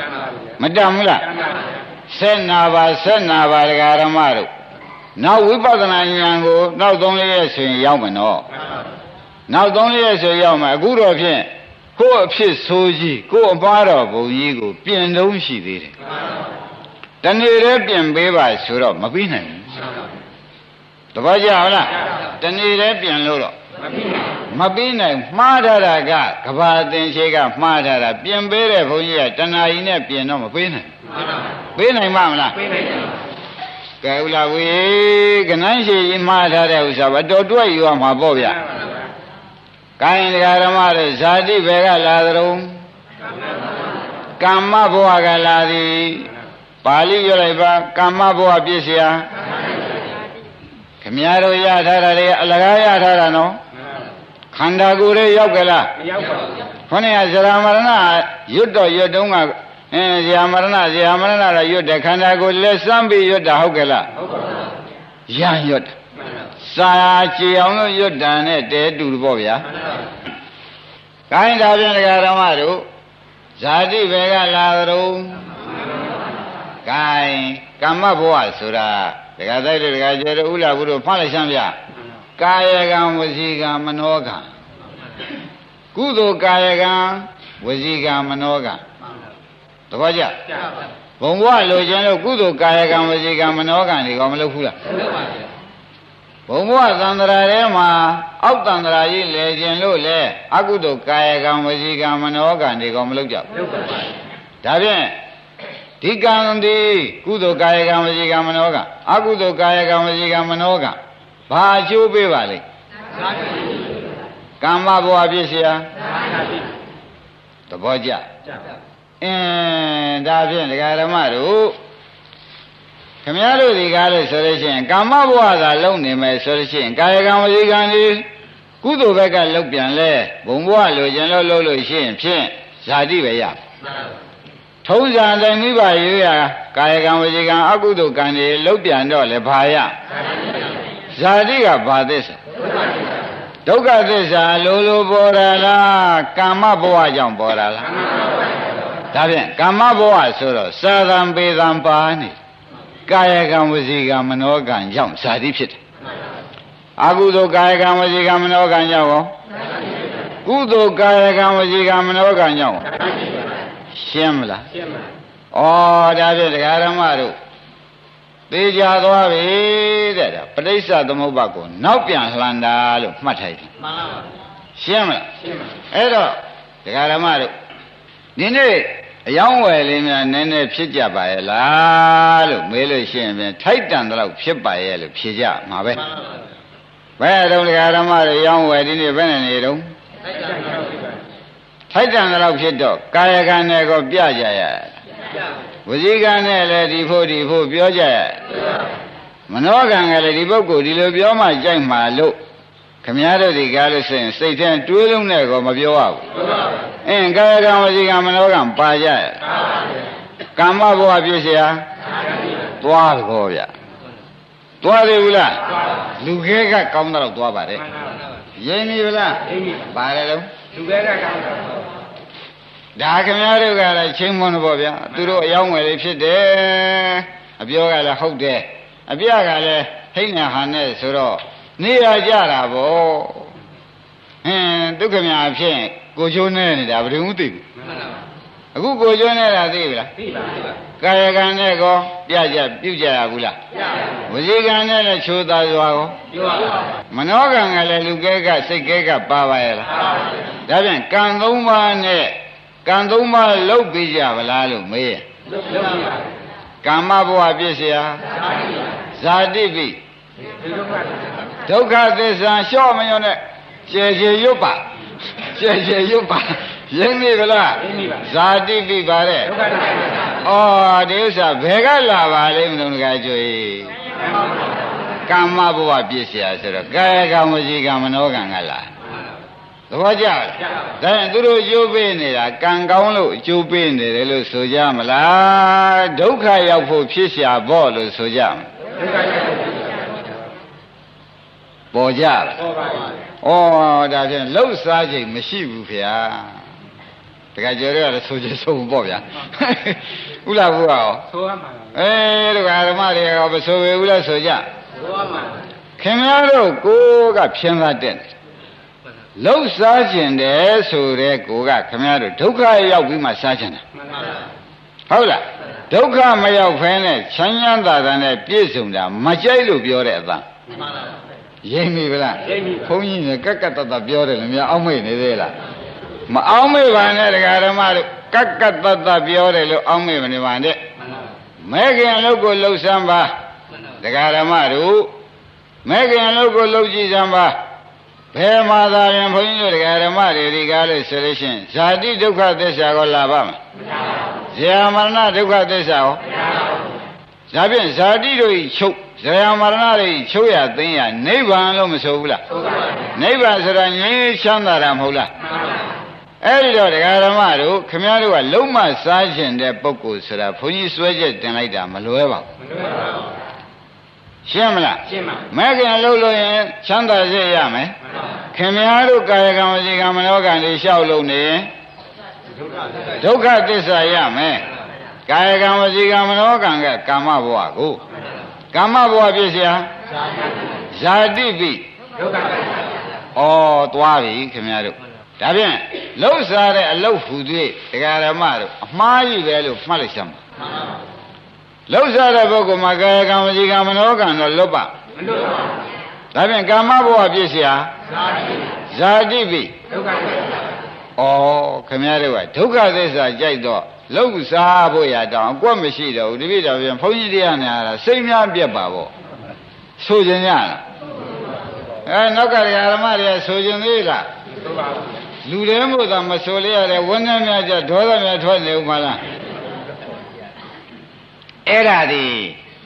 မတန်ဘူးလားဆက်နာပါဆက်နာပါဒကာရမတို့နောက်ဝိပဿနာဉာဏ်ကိုနောက်သုံးလေးရက်ဆိုရင်ရောက်မယ်နော်နောက်သုံးလေးရက်ဆိုရောက်မယ်အခုတော့ဖြင့်ကိုယ့်အဖြစ်ဆိုးကြီးကိုယ့်အပါတော်ဘုံကြီးကို ပြင်တုံးရှိသေးတယ်တနေ့တည်းပြင်ပေးပါဆိုတော့မပြီးနိုင်ဘူးတပည့်ကြဟုတ်လားတနေ့တည်းပြင်လို့တော့ မပြီးနိုင်မှားထားတာကကဘာအသင်ရှိကမှားထားတာပြင်ပေးတဲ့ဘုန်းကြီးကတဏှာကြီးနဲ့ပြင်တော့မပေးနိုင်ပေးနိုင်မှာမလားပေးနိုင်ပါကဲဥလာဝေကနန်းရှိကြီးမှားထားတဲ့ဥစ္စာဘတော်တွက်ယူရမှာပေါ့ဗျာကိုင်းတရားဓမ္မတို့ဇာတိဘယ်ကလာသရုံကမ္မဘဝကလာသည်ပါဠိရွတ်လိုက်ပါကမ္မဘဝပြည့်စရာခမည်းတော်ရထားတာလေအလကားရထားတာနော် ခန္ဓာကိုယ်ရဲ့ရောက်ကြလားမရောက်ပါဘူးခေါင်းကဇရာမရဏရွတ်တော့ရွတ်တုံးကအင်းဇရာမရဏဇရာမရဏတော့ရွတ်တယ်ခန္ဓာကိုယ်လက်စမ်းပြီးရွတ်တာဟုတ်ကြလားဟုတ်ပါဘူးရံရွတ်တာစာကြည်အောင်လို့ရွတ်တန်နဲ့တဲတူပေါ့ဗျာ။ကိုင်းဒါဖြင့်ဒကာဓမ္မတို့ဇာတိဘယ်ကလာသရုံ။ကိုင်းကမ္မဘဝဆိုတာဒကာတိုက်တို့ဒကာကျေတို့ဥလာဘုတို့ဖတ်လိုက်စမ်းဗျ။ ကာယကံဝစီကံမနောကံကုသိုလ်ကာယကံဝစီကံမနောကံတပည့်ကြဘုံဘဝလိုချင်လို့ကုသိုလ်ကာယကံဝစီကံမနောကံတွေကမလုပ်ဘူးလားလုပ်ပါဗျာဘုံဘဝသန္တရာထဲမှာအောက်သန္တရာကြီးလဲခြင်းလို့လေအကုသိုလ်ကာယကံဝစီကံမနောကံတွေကမလုပ်ကြဘူးလုပ်ပါပါဒါဖြင့်ဒီကံဒီကုသိုလ်ကာယကံဝစီကံမနောကံအကုသိုလ်ကာယကံဝစီကံမနောကံ ဘာအကျိုးပေးပါလိမ့်ကမ္မဘဝပြည့်စရာသဘောကျအင်းဒါဖြင့်ဒကာဓမ္မတို့ခမည်းတော်ဒီကားလို့ဆိုလို့ရှိရင်ကာမဘဝသာလုံနေမယ်ဆိုလို့ရှိရင်ကာယကံဝစီကံဒီကုသိုလ်ဘက်ကလုံပြန်လဲဘုံဘဝလိုချင်လို့လုံလို့ရှိရင်ဖြင့်ဇာတိပဲရထုံးစံတိုင်းမိဘရွေးရကာယကံဝစီကံအကုသိုလ်ကံတွေလုံပြန်တော့လဲဘာရဇာတိ ကဘာသစ္စာဒုက္ခသစ္စာလိုလိုပေါ်ရလားကာမဘဝကြောင့်ပေါ်ရလားဒါဖြင့်ကာမဘဝဆိုတော့သာသံပေသံပါနေကာယကံဝစီကံမနောကံကြောင့်ဇာတိဖြစ်တယ်အကုသိုလ်ကာယကံဝစီကံမနောကံကြောင့်ရောကုသိုလ်ကာယကံဝစီကံမနောကံကြောင့်ရှင်းမလားရှင်းပါဩဒါဖြင့်တရားဓမ္မတို့ သေချာသွားပြီတဲ့ဒါပဋိစ္စသမုပ္ပါကိုနောက်ပြန်လှန်တာလို့မှတ်ထိုက်တယ်မှန်ပါပါရှင်းမလားရှင်းပါအဲ့တော့တရားဓမ္မတို့ဒီနေ့အယောင်းဝယ်လေးများနည်းနည်းဖြစ်ကြပါရဲ့လားလို့မေးလို့ရှိရင်ပြန်ထိုက်တန်တော့ဖြစ်ပါရဲ့လို့ဖြေကြမှာပဲဘယ်တော့ဒကာဓမ္မတွေရောင်းဝယ်ဒီနေ့ဘယ်နဲ့နေတော့ထိုက်တန်တော့ဖြစ်တော့ကာယကံနဲ့ကိုပြကြရ ဝစီကံနဲ့လည်းဒီဖို့ဒီဖို့ပြောကြရမနောကံကလည်းဒီပုဂ္ဂိုလ်ဒီလိုပြောမှကြိုက်မှာလို့ခမည်းတော်ဒီကားလို့ဆိုရင်စိတ်ထဲတွေးလုံးနဲ့ကောမပြောရဘူးအင်းကာယကံဝစီကံမနောကံပါကြရကမ္မဘဝပြည့်စရာသွားတော့ဗျသွားတယ်ဘူးလားလူခဲကကောင်းတော့သွားပါတယ်ရင်းပြီလားပါတယ်တော့လူခဲကကောင်းတော့ ဒါခင်ဗျားတို့ကလည်းချင်းမွန်းတော့ဗျာသူတို့အယောင်းငယ်လေးဖြစ်တယ်အပြောကလည်းဟုတ်တယ်အပြကလည်းဟိတ်နေဟန်နဲ့ဆိုတော့နေရကြတာဗောဟင်းဒုက္ခမြာဖြင့်ကိုချိုးနေနေတာဘယ်သူမှသိဘူးအခုကိုချိုးနေတာသိပြီလားသိပါပါကာယကံနဲ့ကောပြကြပြုကြရဘူးလားပြပါဝစီကံနဲ့လည်းချိုးသားစွာကောပြုပါပါမနောကံကလည်းလူကဲကစိတ်ကဲကပါပါရဲ့လားပါပါဒါဖြင့်ကံသုံးပါးနဲ့ ကကံသုံးပါးလုတ်ပြီးကြဗလားလို့မေးရကမ္မဘဝပြည့်စရာဇာတိပိဒုက္ခသစ္စာလျှော့မရောနဲ့ကျေကျေရွတ်ပါကျေကျေရွတ်ပါရင်းမိဗလားဇာတိပိပါတဲ့ဩဒီဥစ္စာဘယ်ကလာပါလိမ့်မလို့ငါကြွေကမ္မဘဝပြည့်စရာဆိုတော့ကာယကံဝစီကံမနောကံကလာ သဘောကျလားဒါရင်သူတို့ကျိုးပေးနေတာကံကောင်းလို့ကျိုးပေးနေတယ်လို့ဆိုကြမလားဒုက္ခရောက်ဖို့ဖြစ်ရှာဖို့လို့ဆိုကြမလားပေါ်ကြလားပေါ်ပါဘူးဩဒါဖြင့်လှုပ်ရှားခြင်းမရှိဘူးဖေဟာတခါကျော်ရရဆိုချင်ဆုံးပေါ့ဗျာဥလားဘူးရောဆိုရမှာအေးတခါဓမ္မတွေရောမဆိုပေဘူးလားဆိုကြဆိုရမှာခင်ဗျားတို့ကိုကဖြင်းသားတက်တယ် လှုပ်ရှားခြင်းတယ်ဆိုတဲ့ကိုကခင်ဗျားတို့ဒုက္ခရောက်ပြီးမှစားခြင်းတယ်ဟုတ်လားဒုက္ခမရောက်ဖဲနဲ့ချမ်းသာတာနဲ့ပြည့်စုံတာမကြိုက်လို့ပြောတဲ့အသံမှန်ပါရိမ့်ပြီဗလားရိမ့်ပြီဘုန်းကြီးကကက်ကက်တတ်တပြောတယ်လည်းများအောက်မေ့နေသေးလားမအောက်မေ့ပါနဲ့တရားဓမ္မတို့ကက်ကက်တတ်တပြောတယ်လို့အောက်မေ့မနေပါနဲ့မဲခင်အလုပ်ကိုလှုပ်ဆန်းပါတရားဓမ္မတို့မဲခင်အလုပ်ကိုလှုပ်ကြည့်စမ်းပါ ဘယ်မှာသာရင်ဘုန်းကြီးတို့တရားဓမ္မတွေဒီကားလို့ဆိုလို့ရှိရင်ဇာတိဒုက္ခသစ္စာကိုလာပါမလားဇာမရဏဒုက္ခသစ္စာကိုဒါဖြင့်ဇာတိတို့ဤချုပ်ဇရာမရဏတွေချုပ်ရသိမ်းရနိဗ္ဗာန်လို့မဆိုဘူးလားဆိုပါဘူးနိဗ္ဗာန်ဆိုတာငြိမ်းချမ်းသာတာမဟုတ်လားမှန်ပါပါအဲ့ဒီတော့တရားဓမ္မတို့ခမည်းတော်ကလုံးမစားခြင်းတဲ့ပုဂ္ဂိုလ်ဆိုတာဘုန်းကြီးစွဲချက်တင်လိုက်တာမလွဲပါဘူးမလွဲပါဘူး ရှင်းမလားရှင်းပါမဲခင်လှုပ်လို့ရင်ချမ်းသာစေရမယ်ခင်ဗျားတို့ကာယကံဝစီကံမနောကံတွေလျှောက်လို့နေရင်ဒုက္ခသစ္စာရမယ်ကာယကံဝစီကံမနောကံကကာမဘဝကိုကာမဘဝဖြစ်เสียဇာတိပိဒုက္ခဩသွားပြီခင်ဗျားတို့ဒါဖြင့်လှုပ်ရှားတဲ့အလုတ်ဖူသေးတရားဓမ္မတို့အမှားကြီးပဲလို့မှတ်လိုက်စမ်းပါ လှုပ်ရှားတဲ့ပုဂ္ဂိုလ်မှာကာယကံဝစီကံမနောကံတော့လွတ်ပါမလွတ်ပါဘူးဒါဖြင့်ကာမဘဝဖြစ်เสียဇာတိပိဒုက္ခဩခင်ဗျားတို့ကဒုက္ခသစ္စာကြိုက်တော့လောက်စားဖို့ရတောင်အကွက်မရှိတော့ဘူးတပိတော်ပြန်ဘုန်းကြီးတရားနဲ့အားစိတ်များပြက်ပါပေါ့ဆိုခြင်းရလားအဲနောက်ကဓမ္မတွေကဆိုခြင်းသေးလားလူတွေမို့သာမဆိုလေရတယ်ဝန်းနဲ့များကြဒေါသများထွက်နေဦးမလား အဲ့ဒါဒီ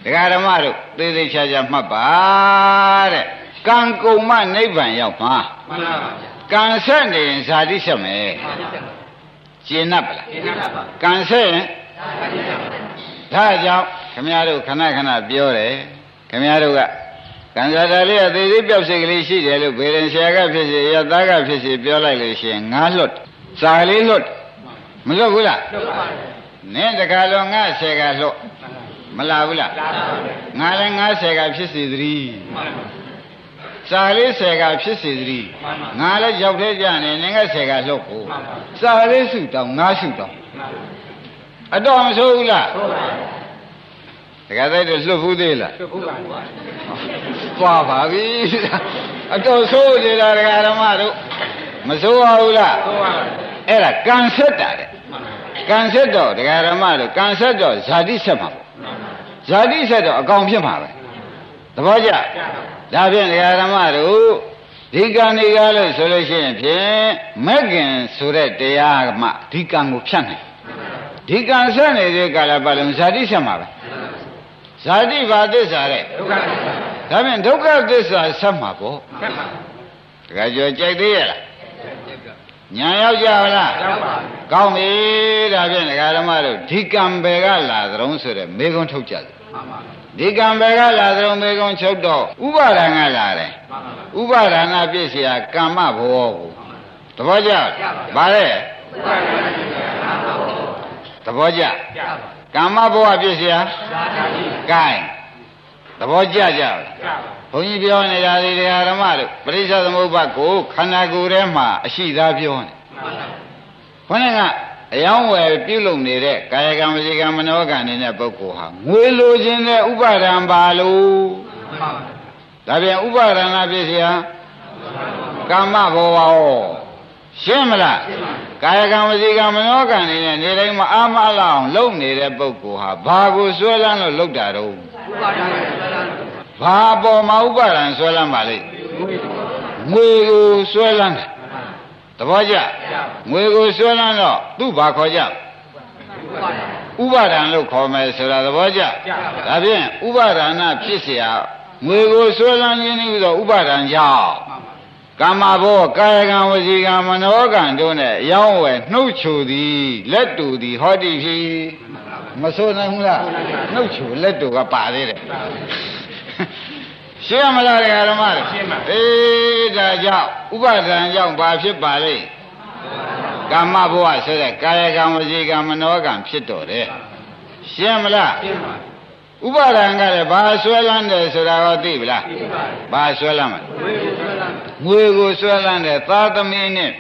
ဒကာဓမ္မတို့သေသေးချာချာမှတ်ပါတဲ့ကံကုံမနိဗ္ဗာန်ရောက်မှာမှန်ပါပါကံဆက်နေရင်ဇာတိဆက်မယ်ကျင်납ပလားကျင်납ပါကံဆက်ရင်ဒါကြောင့်ခမည်းတော်ခဏခဏပြောတယ်ခမည်းတော်ကကံစားတာလေးကသေသေးပြောက်စိတ်ကလေးရှိတယ်လို့ဘေရင်ဆရာကဖြစ်စေရသားကဖြစ်စေပြောလိုက်လို့ရှိရင်ငါလွတ်စာလေးလွတ်မလွတ်ဘူးလားလွတ်ပါဘူးနင်းတခါလုံးငါဆယ်ကလွတ် မလာဘူးလားလာပါဘူးငါလည်းငါဆယ်ကဖြစ်စီသတည်းစာလေးဆယ်ကဖြစ်စီသတည်းငါလည်းရောက်သေးကြနေနင်ကဆယ်ကလွတ်ကိုစာလေးစုတောင်ငါစုတောင်အတော်မဆိုးဘူးလားဆိုပါဘူးတခါတိုက်တော့လွတ်ဘူးသေးလားလွတ်ဘူးပါသွားပါပြီအတော်ဆိုးနေတာဒကာဓမ္မတို့မဆိုးပါဘူးလားဆိုပါဘူးအဲ့ဒါကံဆက်တာတဲ့ကံဆက်တော့ဒကာဓမ္မတို့ကံဆက်တော့ဇာတိဆက်မှာပေါ့ဇာတိဆက်တော့အကောင်ဖြစ်မှာပဲသဘောကျဒါဖြင့်ဒကာဓမ္မတို့ဒီကံဒီကားလို့ဆိုလို့ရှိရင်ဖြင့်မက်ခင်ဆိုတဲ့တရားမှဒီကံကိုဖြတ်နိုင်ဒီကံဆက်နေတဲ့ကာလပတ်လုံးဇာတိဆက်မှာပဲဇာတိဘာသစ္စာတဲ့ဒုက္ခသစ္စာဒါဖြင့်ဒုက္ခသစ္စာဆက်မှာပေါ့ဆက်ပါတခါကျော်ကြိုက်သေးရလား ညာရောက်ကြလားရောက်ပါကောင်းပြီဒါဖြင့်ဒကာဓမ္မတို့ဒီကံပဲကလာသရုံးဆိုတဲ့မေခွန်းထုတ်ကြတယ်မှန်ပါဒီကံပဲကလာသရုံးမေခွန်းချုပ်တော့ဥပါဒံကလာတယ်ဥပါဒနာပြည့်စရာကမ္မဘောကိုသဘောကျဗါလဲသဘောကျကမ္မဘောပြည့်စရာကဲသဘောကျကြလား ဘုန်းကြီးပြောနေတာဒီတရားဓမ္မလို့ပရိစ္ဆေသမုပ္ပါကိုခန္ဓာကိုယ်ထဲမှာအရှိသားပြောနေမှန်ပါဘူးခေါင်းကအယောင်းဝယ်ပြုလုပ်နေတဲ့ကာယကံဝစီကံမနောကံနေတဲ့ပုဂ္ဂိုလ်ဟာငွေလိုခြင်းနဲ့ဥပါဒံပါလို့မှန်ပါဘူးဒါပြန်ဥပါဒနာပစ္စယကာမဘောဝရောရှင်းမလားကာယကံဝစီကံမနောကံတွေနဲ့နေတိုင်းမအားမလောက်လုံနေတဲ့ပုဂ္ဂိုလ်ဟာဘာကိုဆွဲလန်းလို့လောက်တာတော့ဥပါဒနာ ဘာပေါ်မှာဥပါဒံဆွဲလန်းပါလိမ့်ငွေကိုဆွဲလန်းတယ်သဘောကျငွေကိုဆွဲလန်းတော့သူ့ဘာခေါ်ကြဥပါဒံလို့ခေါ်မယ်ဆိုတာသဘောကျဒါဖြင့်ဥပါဒနာဖြစ်เสียငွေကိုဆွဲလန်းခြင်းပြီးတော့ဥပါဒံကြောင့်ကာမဘောကာယကံဝစီကံမနောကံတို့နဲ့ရောင်းဝယ်နှုတ်ချူသည်လက်တူသည်ဟောတိဖြစ်မဆိုနိုင်ဘူးလားနှုတ်ချူလက်တူကပါသေးတယ် ရှင်းမလားဓမ္မတွေရှင်းပါအေးဒါကြောင့်ဥပါဒံကြောင့်ဘာဖြစ်ပါလိမ့်ကာမဘဝဆိုတဲ့ကာယကံဝစီကံမနောကံဖြစ်တော်တယ်ရှင်းမလားရှင်းပါဥပါဒံကလည်းဘာဆွဲလန်းတယ်ဆိုတာကိုသိပြီလားဘာဆွဲလန်းမလဲငွေကိုဆွဲလန်းတယ်သာသမီနဲ့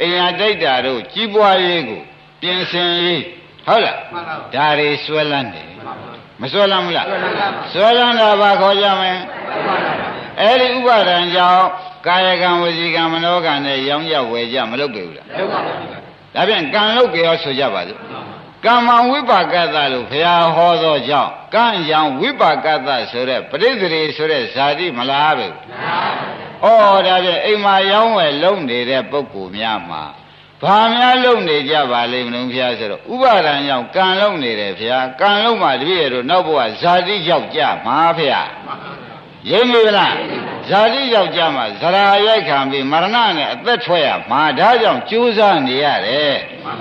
အိမ်ယာတိုက်တာတို့ကြီးပွားရေးကို ပြင်ဆင်ရေးဟုတ်လားဒါတွေဆွဲလန်းတယ် မဆွဲလန်းဘူးလားဆွဲလန်းတာဘာခေါ်ကြမလဲအဲ့ဒီဥပါဒံကြောင့်ကာယကံဝစီကံမနောကံနဲ့ရောင်းကြဝယ်ကြမလုပ်ပေဘူးလားလုပ်ပါဘူးဒါပြန်ကံလုပ်ကြရောဆိုကြပါစို့ကမ္မဝိပါကတလို့ဘုရားဟောသောကြောင့်ကံကြောင့်ဝိပါကတဆိုတဲ့ပရိသေရီဆိုတဲ့ဇာတိမလားပဲ။ဩဒါဖြင့်အိမ်မှာရောင်းဝယ်လုံနေတဲ့ပုဂ္ဂိုလ်များမှာ ဘာများလုံနေကြပါလိမ့်မလို့ဘုရားဆိုတော့ဥပါဒံကြောင့်ကံလုံနေတယ်ဘုရားကံလုံမှတပည့်ရတို့နောက်ဘဝဇာတိရောက်ကြမှာဘုရား။ရိပ်မိလားဇာတိရောက်ကြမှာဇရာရိုက်ခံပြီးမရဏနဲ့အသက်ထွက်ရမှာဒါကြောင့်ကြိုးစားနေရတယ်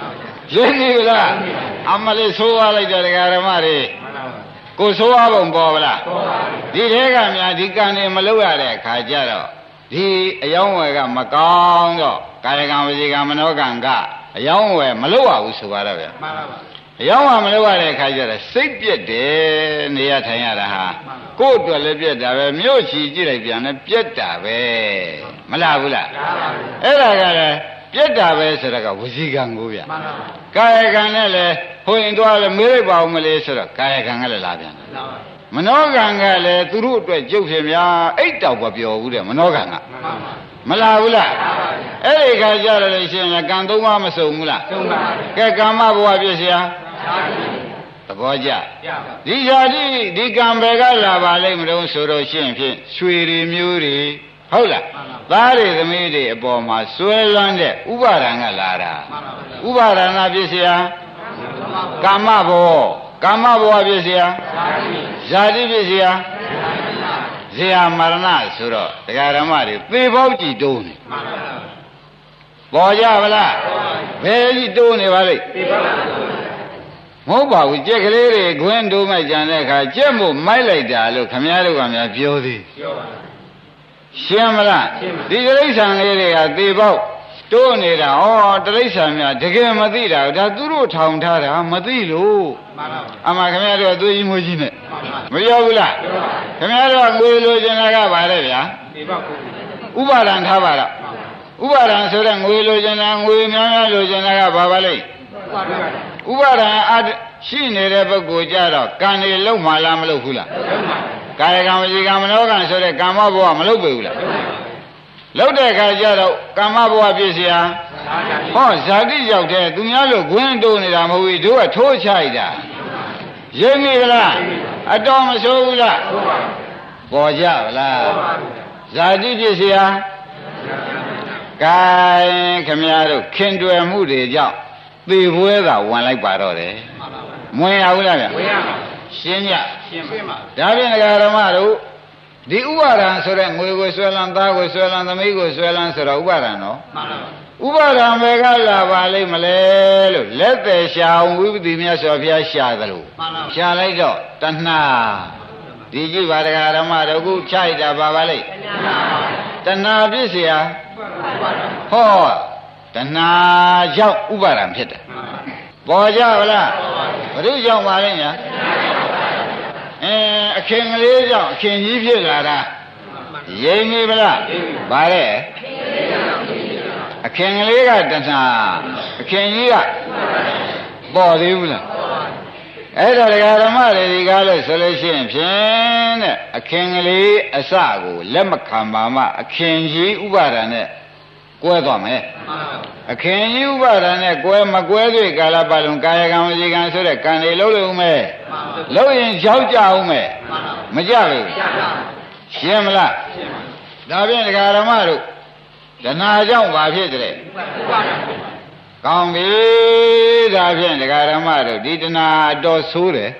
။ရိပ်မိလားအမလေးဆိုးရလိုက်တဲ့ဓမ္မတွေကိုဆိုးရပုံပေါ်ဗလားဒီတဲကများဒီကံတွေမလုပ်ရတဲ့အခါကျတော့ဒီအယောင်းဝယ်ကမကောင်းတော့ ကာယကံဝစီကံမနောကံကအယောင်းဝယ်မလုပ်ရဘူးဆိုပါတော့ဗျာမှန်ပါပါအယောင်းဝယ်မလုပ်ရတဲ့အခါကျတော့စိတ်ပြက်တယ်နေရထိုင်ရတာဟာကိုယ့်အတွက်လည်းပြက်တာပဲမြို့ချီကြည့်လိုက်ပြန်လည်းပြက်တာပဲမလားဘူးလားအဲ့ဒါကလည်းပြက်တာပဲဆိုတော့ကဝစီကံကိုဗျမှန်ပါပါကာယကံနဲ့လည်းဟိုရင်သွားလည်းမေးလိုက်ပါဦးမလေးဆိုတော့ကာယကံကလည်းလာပြန်တယ်မနောကံကလည်းသူတို့အတွက်ကြုတ်ဖြစ်များအိတ်တောက်မပြောဘူးတဲ့မနောကံကမ လာဘူးလားအဲ့ဒီခါကြရလို့ရှိရင်ကံသုံးပါးမစုံဘူးလားစုံပါကဲကမ္မဘဝပြည့်စရာသဘောကျဒီဇာတိဒီကံဘယ်ကလာပါလိမ့်မလို့ဆိုတော့ရှင်းဖြင့်ရွှေတွေမျိုးတွေဟုတ်လားသားတွေသမီးတွေအပေါ်မှာစွဲလွန်းတဲ့ဥပါဒံကလာတာဥပါဒနာပြည့်စရာကာမဘောကာမဘောပြည့်စရာဇာတိပြည့်စရာ ဇေယမရဏဆိုတော့တရားဓမ္မတွေသေပေါက်ကြည့်တုံးနေပေါ်ကြဗလားဘယ်ကြီးတိုးနေပါလိမ့်မဟုတ်ပါဘူးကြက်ကလေးတွေခွင်းတိုးမှကြံတဲ့အခါကြက်မို့မိုက်လိုက်တာလို့ခမည်းတော်ကများပြောသေးပြောပါရှင်းမလားဒီတိရစ္ဆာန်လေးတွေကသေပေါက်တိုးနေတာဩတရိစ္ဆာန်များတကယ်မသိတာဒါသူတို့ထောင်ထားတာမသိလို့မှန်ပါအမှခင်ဗျားတို့အသွေးကြီးမိုးကြီးနဲ့ မပြောဘူးလားခင်ဗျားတို့ငွေလိုချင်တာကဘာလဲဗျာဥပါဒံထားပါတော့ဥပါဒံဆိုတဲ့ငွေလိုချင်တာငွေများများလိုချင်တာကဘာပါလဲဥပါဒံအရှိနေတဲ့ပုဂ္ဂိုလ်ကြတော့ကံတွေလုံးမှလားမလုံးဘူးလားကာယကံဝစီကံမနောကံဆိုတဲ့ကာမဘဝမလုံးပေဘူးလားလောက်တဲ့အခါကျတော့ကာမဘဝပြည့်စရာဟောဇာတိရောက်တဲ့သူများလို့ဂွင်းတိုးနေတာမဟုတ်ဘူးတို့ကထိုးချလိုက်တာ ရိပ်မိလားအတော်မဆိုးဘူးလားပေါ်ကြဗလားဇာတိပြည့်စရာကဲခမရတို့ခင်တွယ်မှုတွေကြောင့်သေပွဲကဝင်လိုက်ပါတော့တယ်မဝင်ရဘူးလားဗျဝင်ရပါရှင်းကြရှင်းပါဒါဖြင့်ဒကာဓမ္မတို့ဒီဥပါဒံဆိုတဲ့ငွေကိုဆွဲလန်းသားကိုဆွဲလန်းသမီးကိုဆွဲလန်းဆိုတော့ဥပါဒံနော်မှန်ပါ ဥပါဒံဘယ်ကလာပါလိမ့်မလဲလို့လက်သေးရှာအောင်ဝိပတိမြတ်စွာဘုရားရှာသလိုရှာလိုက်တော့တဏှာဒီကြည့်ပါဒကာဓမ္မတို့ခုခြိုက်တာပါပါလိမ့်တဏှာဖြစ်เสียဟောတဏှာကြောင့်ဥပါဒံဖြစ်တယ်ပေါ်ကြဗလားဘုရုကြောင့်ပါလိမ့်ညာအဲအခင်ကလေးကြောင့်အခင်ကြီးဖြစ်လာတာရိမ့်ပြီဗလားဗါတဲ့ အခင်ကလေးကတဏှာအခင်ကြီးကပေါ်သေးဘူးလားအဲ့တော့ဒကာဓမ္မတွေဒီကားလို့ဆိုလို့ရှိရင်ဖြင့်တဲ့အခင်ကလေးအစကိုလက်မခံပါမှအခင်ကြီးဥပါဒာနဲ့ကွဲသွားမယ်အခင်းကြီးဥပါဒာနဲ့ကွဲမကွဲသေးကာလပတ်လုံးကာယကံဝစီကံဆိုတဲ့ကံတွေလုံးလုံးမယ်လုံးရင်ရောက်ကြအောင်မယ်မကြဘူးရှင်းမလားဒါဖြင့်ဒကာရမတို့ တဏှာကြောင့်ဘာဖြစ်တဲ့ကောင်းပြီဒါဖြင့်ဒကာရမတို့ဒီတဏှာအတော်ဆိုးတယ်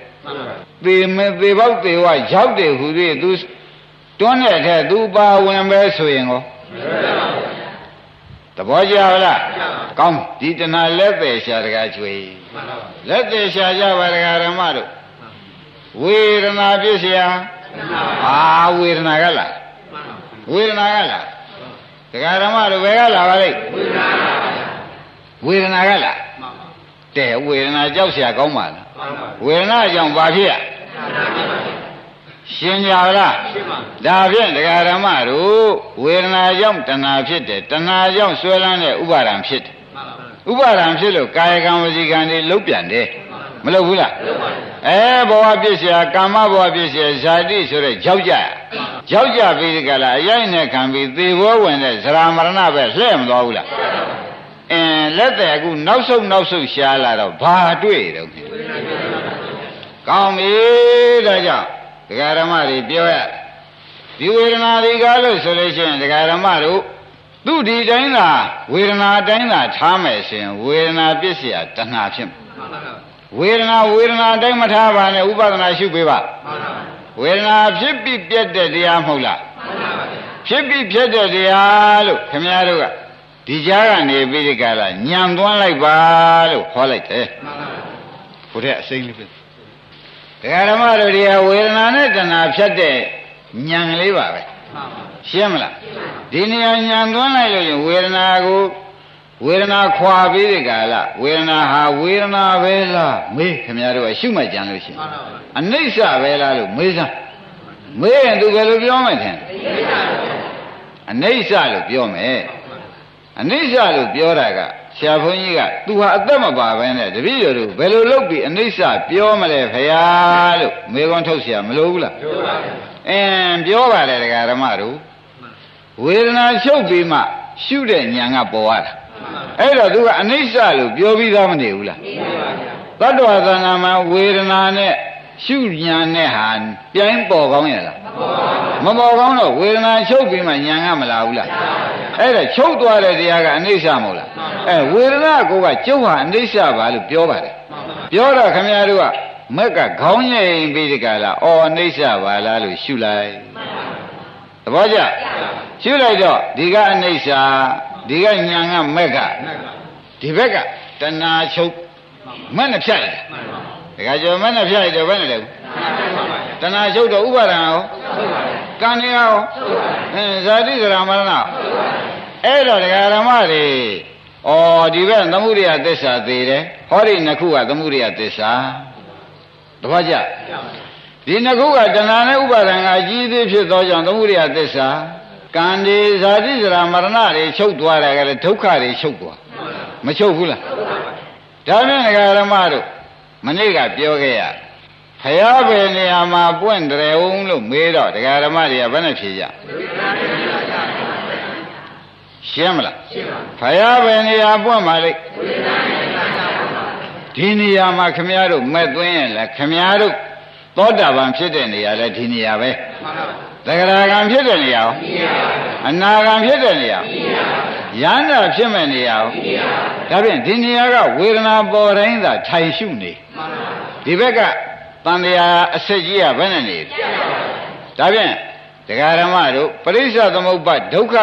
သေမေသေပေါက်သေဝရောက်တယ်ဟူ၍သူတွန်းတဲ့ထဲသူပါဝင်ပဲဆိုရင်ကိုသဘောကျလားကောင်းဒီတဏှာလက်သေးရှာတကားကျွေးလက်သေးရှာကြပါဒကာရမတို့ဝေဒနာပြည့်စရာအာဝေဒနာကလားဝေဒနာကလား ဒကာဓမ္မတို့ဘယ်ကလာပါလိမ့်ဝေဒနာကလားတဲ့ဝေဒနာကြောက်เสียကောင်းပါလားဝေဒနာကြောင့်ဘာဖြစ်ရရှင်းကြလားဒါဖြင့်ဒကာဓမ္မတို့ဝေဒနာကြောင့်တဏှာဖြစ်တယ်တဏှာကြောင့်ဆွဲလန်းတဲ့ဥပါဒံဖြစ်တယ်ဥပါဒံဖြစ်လို့ကာယကံဝစီကံတွေလုတ်ပြန်တယ် မလုပ်ဘူးလားအဲဘဝပြည့်စရာကာမဘဝပြည့်စရာဇာတိဆိုတဲ့ကြောက်ကြကြောက်ကြပြီးဒီကလာအရင်နဲ့ခံပြီးသေဘောဝင်တဲ့ဇရာမရဏပဲလှဲ့မသွားဘူးလားအင်းလက်တဲ့အခုနောက်ဆုံးနောက်ဆုံးရှားလာတော့ဘာတွေ့တော့ကောင်းပြီဒါကြောင့်ဒကာရမတွေပြောရဒီဝေဒနာတွေကားလို့ဆိုလို့ရှိရင်ဒကာရမတို့သူဒီတိုင်းသာဝေဒနာတိုင်းသာထားမယ်ဆိုရင်ဝေဒနာပြည့်စရာတဏှာဖြစ်မှာ ဝေဒနာဝေဒနာတိုင်းမထားပါနဲ့ဥပဒနာရှုပေးပါဝေဒနာဖြစ်ပြီးပြတ်တဲ့တရားမဟုတ်လားဖြစ်ပြီးပြတ်တဲ့တရားလို့ခင်ဗျားတို့ကဒီကြားကနေပြီးဒီကလာညံသွန်းလိုက်ပါလို့ခေါ်လိုက်တယ်ဘုရားအစိမ့်လေးပဲတရားဓမ္မတို့တရားဝေဒနာနဲ့တဏှာဖြတ်တဲ့ညံလေးပါပဲရှင်းမလားဒီနေရာညံသွန်းလိုက်လို့ရင်ဝေဒနာကို ဝေဒနာခွာပြီးဒီကလာဝေဒနာဟာဝေဒနာပဲလားမေးခင်ဗျားတို့အရှုမှတ်ကြံလို့ရှိရင်အနိစ္စပဲလားလို့မေးစမ်းမေးရင်သူဘယ်လိုပြောမှထင်အနိစ္စလို့ပြောမယ်အနိစ္စလို့ပြောတာကဆရာဘုန်းကြီးကသူဟာအသက်မပါဘဲနဲ့တပည့်တော်တို့ဘယ်လိုလုပ်ပြီးအနိစ္စပြောမလဲဖရာလို့မေခွန်းထုတ်เสียမလို့ဘူးလားပြောပါဘူးအင်းပြောပါလေဒကာဓမ္မတို့ဝေဒနာချုပ်ပြီးမှရှုတဲ့ဉာဏ်ကပေါ်လာတာ အဲ့တော့သူကအနိစ္စလို့ပြောပြီးသားမနေဘူးလားသတ္တဝါသဏ္ဍာန်မှာဝေဒနာနဲ့ရှုဉာဏ်နဲ့ဟာပြိုင်ပေါ်ကောင်းရလားမပေါ်ကောင်းတော့ဝေဒနာချုပ်ပြီးမှဉာဏ်ကမလာဘူးလားအဲ့ဒါချုပ်သွားတဲ့တရားကအနိစ္စမဟုတ်လားအဲဝေဒနာကိုကကျုပ်ဟာအနိစ္စပါလို့ပြောပါတယ်ပြောတော့ခင်ဗျားတို့ကမက်ကခေါင်းငိမ်ပြီးဒီကလာအော်အနိစ္စပါလားလို့ရှုလိုက်သဘောကျရှုလိုက်တော့ဒီကအနိစ္စ ဒီကညာကမက်ကဒီဘက်ကတဏှာချုပ်မက်နဲ့ဖြတ်လိုက်တခါကျော်မက်နဲ့ဖြတ်လိုက်တော့ဘယ်နဲ့လဲတဏှာချုပ်တော့ဥပါဒံရောကံနေရောအဲဇာတိဇရာမရဏအဲ့တော့ဒကာရမတွေဩဒီဘက်သမှုရိယသစ္စာသေးတယ်ဟောဒီနှစ်ခုကသမှုရိယသစ္စာတပတ်ကြဒီနှစ်ခုကတဏှာနဲ့ဥပါဒံကအကြီးသေးဖြစ်သောကြောင့်သမှုရိယသစ္စာ ကံဒီဇာတိဇရာမရဏတွေချုပ်သွားတယ်ကလည်းဒုက္ခတွေချုပ်သွားမချုပ်ဘူးလားဒါနဲ့ဒကာရမတို့မနေ့ကပြောခဲ့ရဖယားပဲနေရာမှာပွင့်တယ်ဦးလို့မေးတော့ဒကာရမတွေကဘယ်နဲ့ဖြေကြရှင်းမလားရှင်းပါဖယားပဲနေရာပွင့်ပါလိမ့်ဒီနေရာမှာခမည်းတော်မဲ့သွင်းရင်လည်းခမည်းတော်သောတာပန်ဖြစ်တဲ့နေရာလည်းဒီနေရာပဲ သဂရာကံဖြစ်တဲ့နေရာရောအနာကံဖြစ်တဲ့နေရာရဟန္တာဖြစ်မဲ့နေရာရောဒါဖြင့်ဒီနေရာကဝေဒနာပေါ်တိုင်းသာထိုင်ရှုနေဒီဘက်ကတန်တရားအစစ်ကြီးကဘယ်နဲ့နေဒါဖြင့်တရားဓမ္မတို့ပရိစ္ဆသမုပ္ပါဒုက္ခ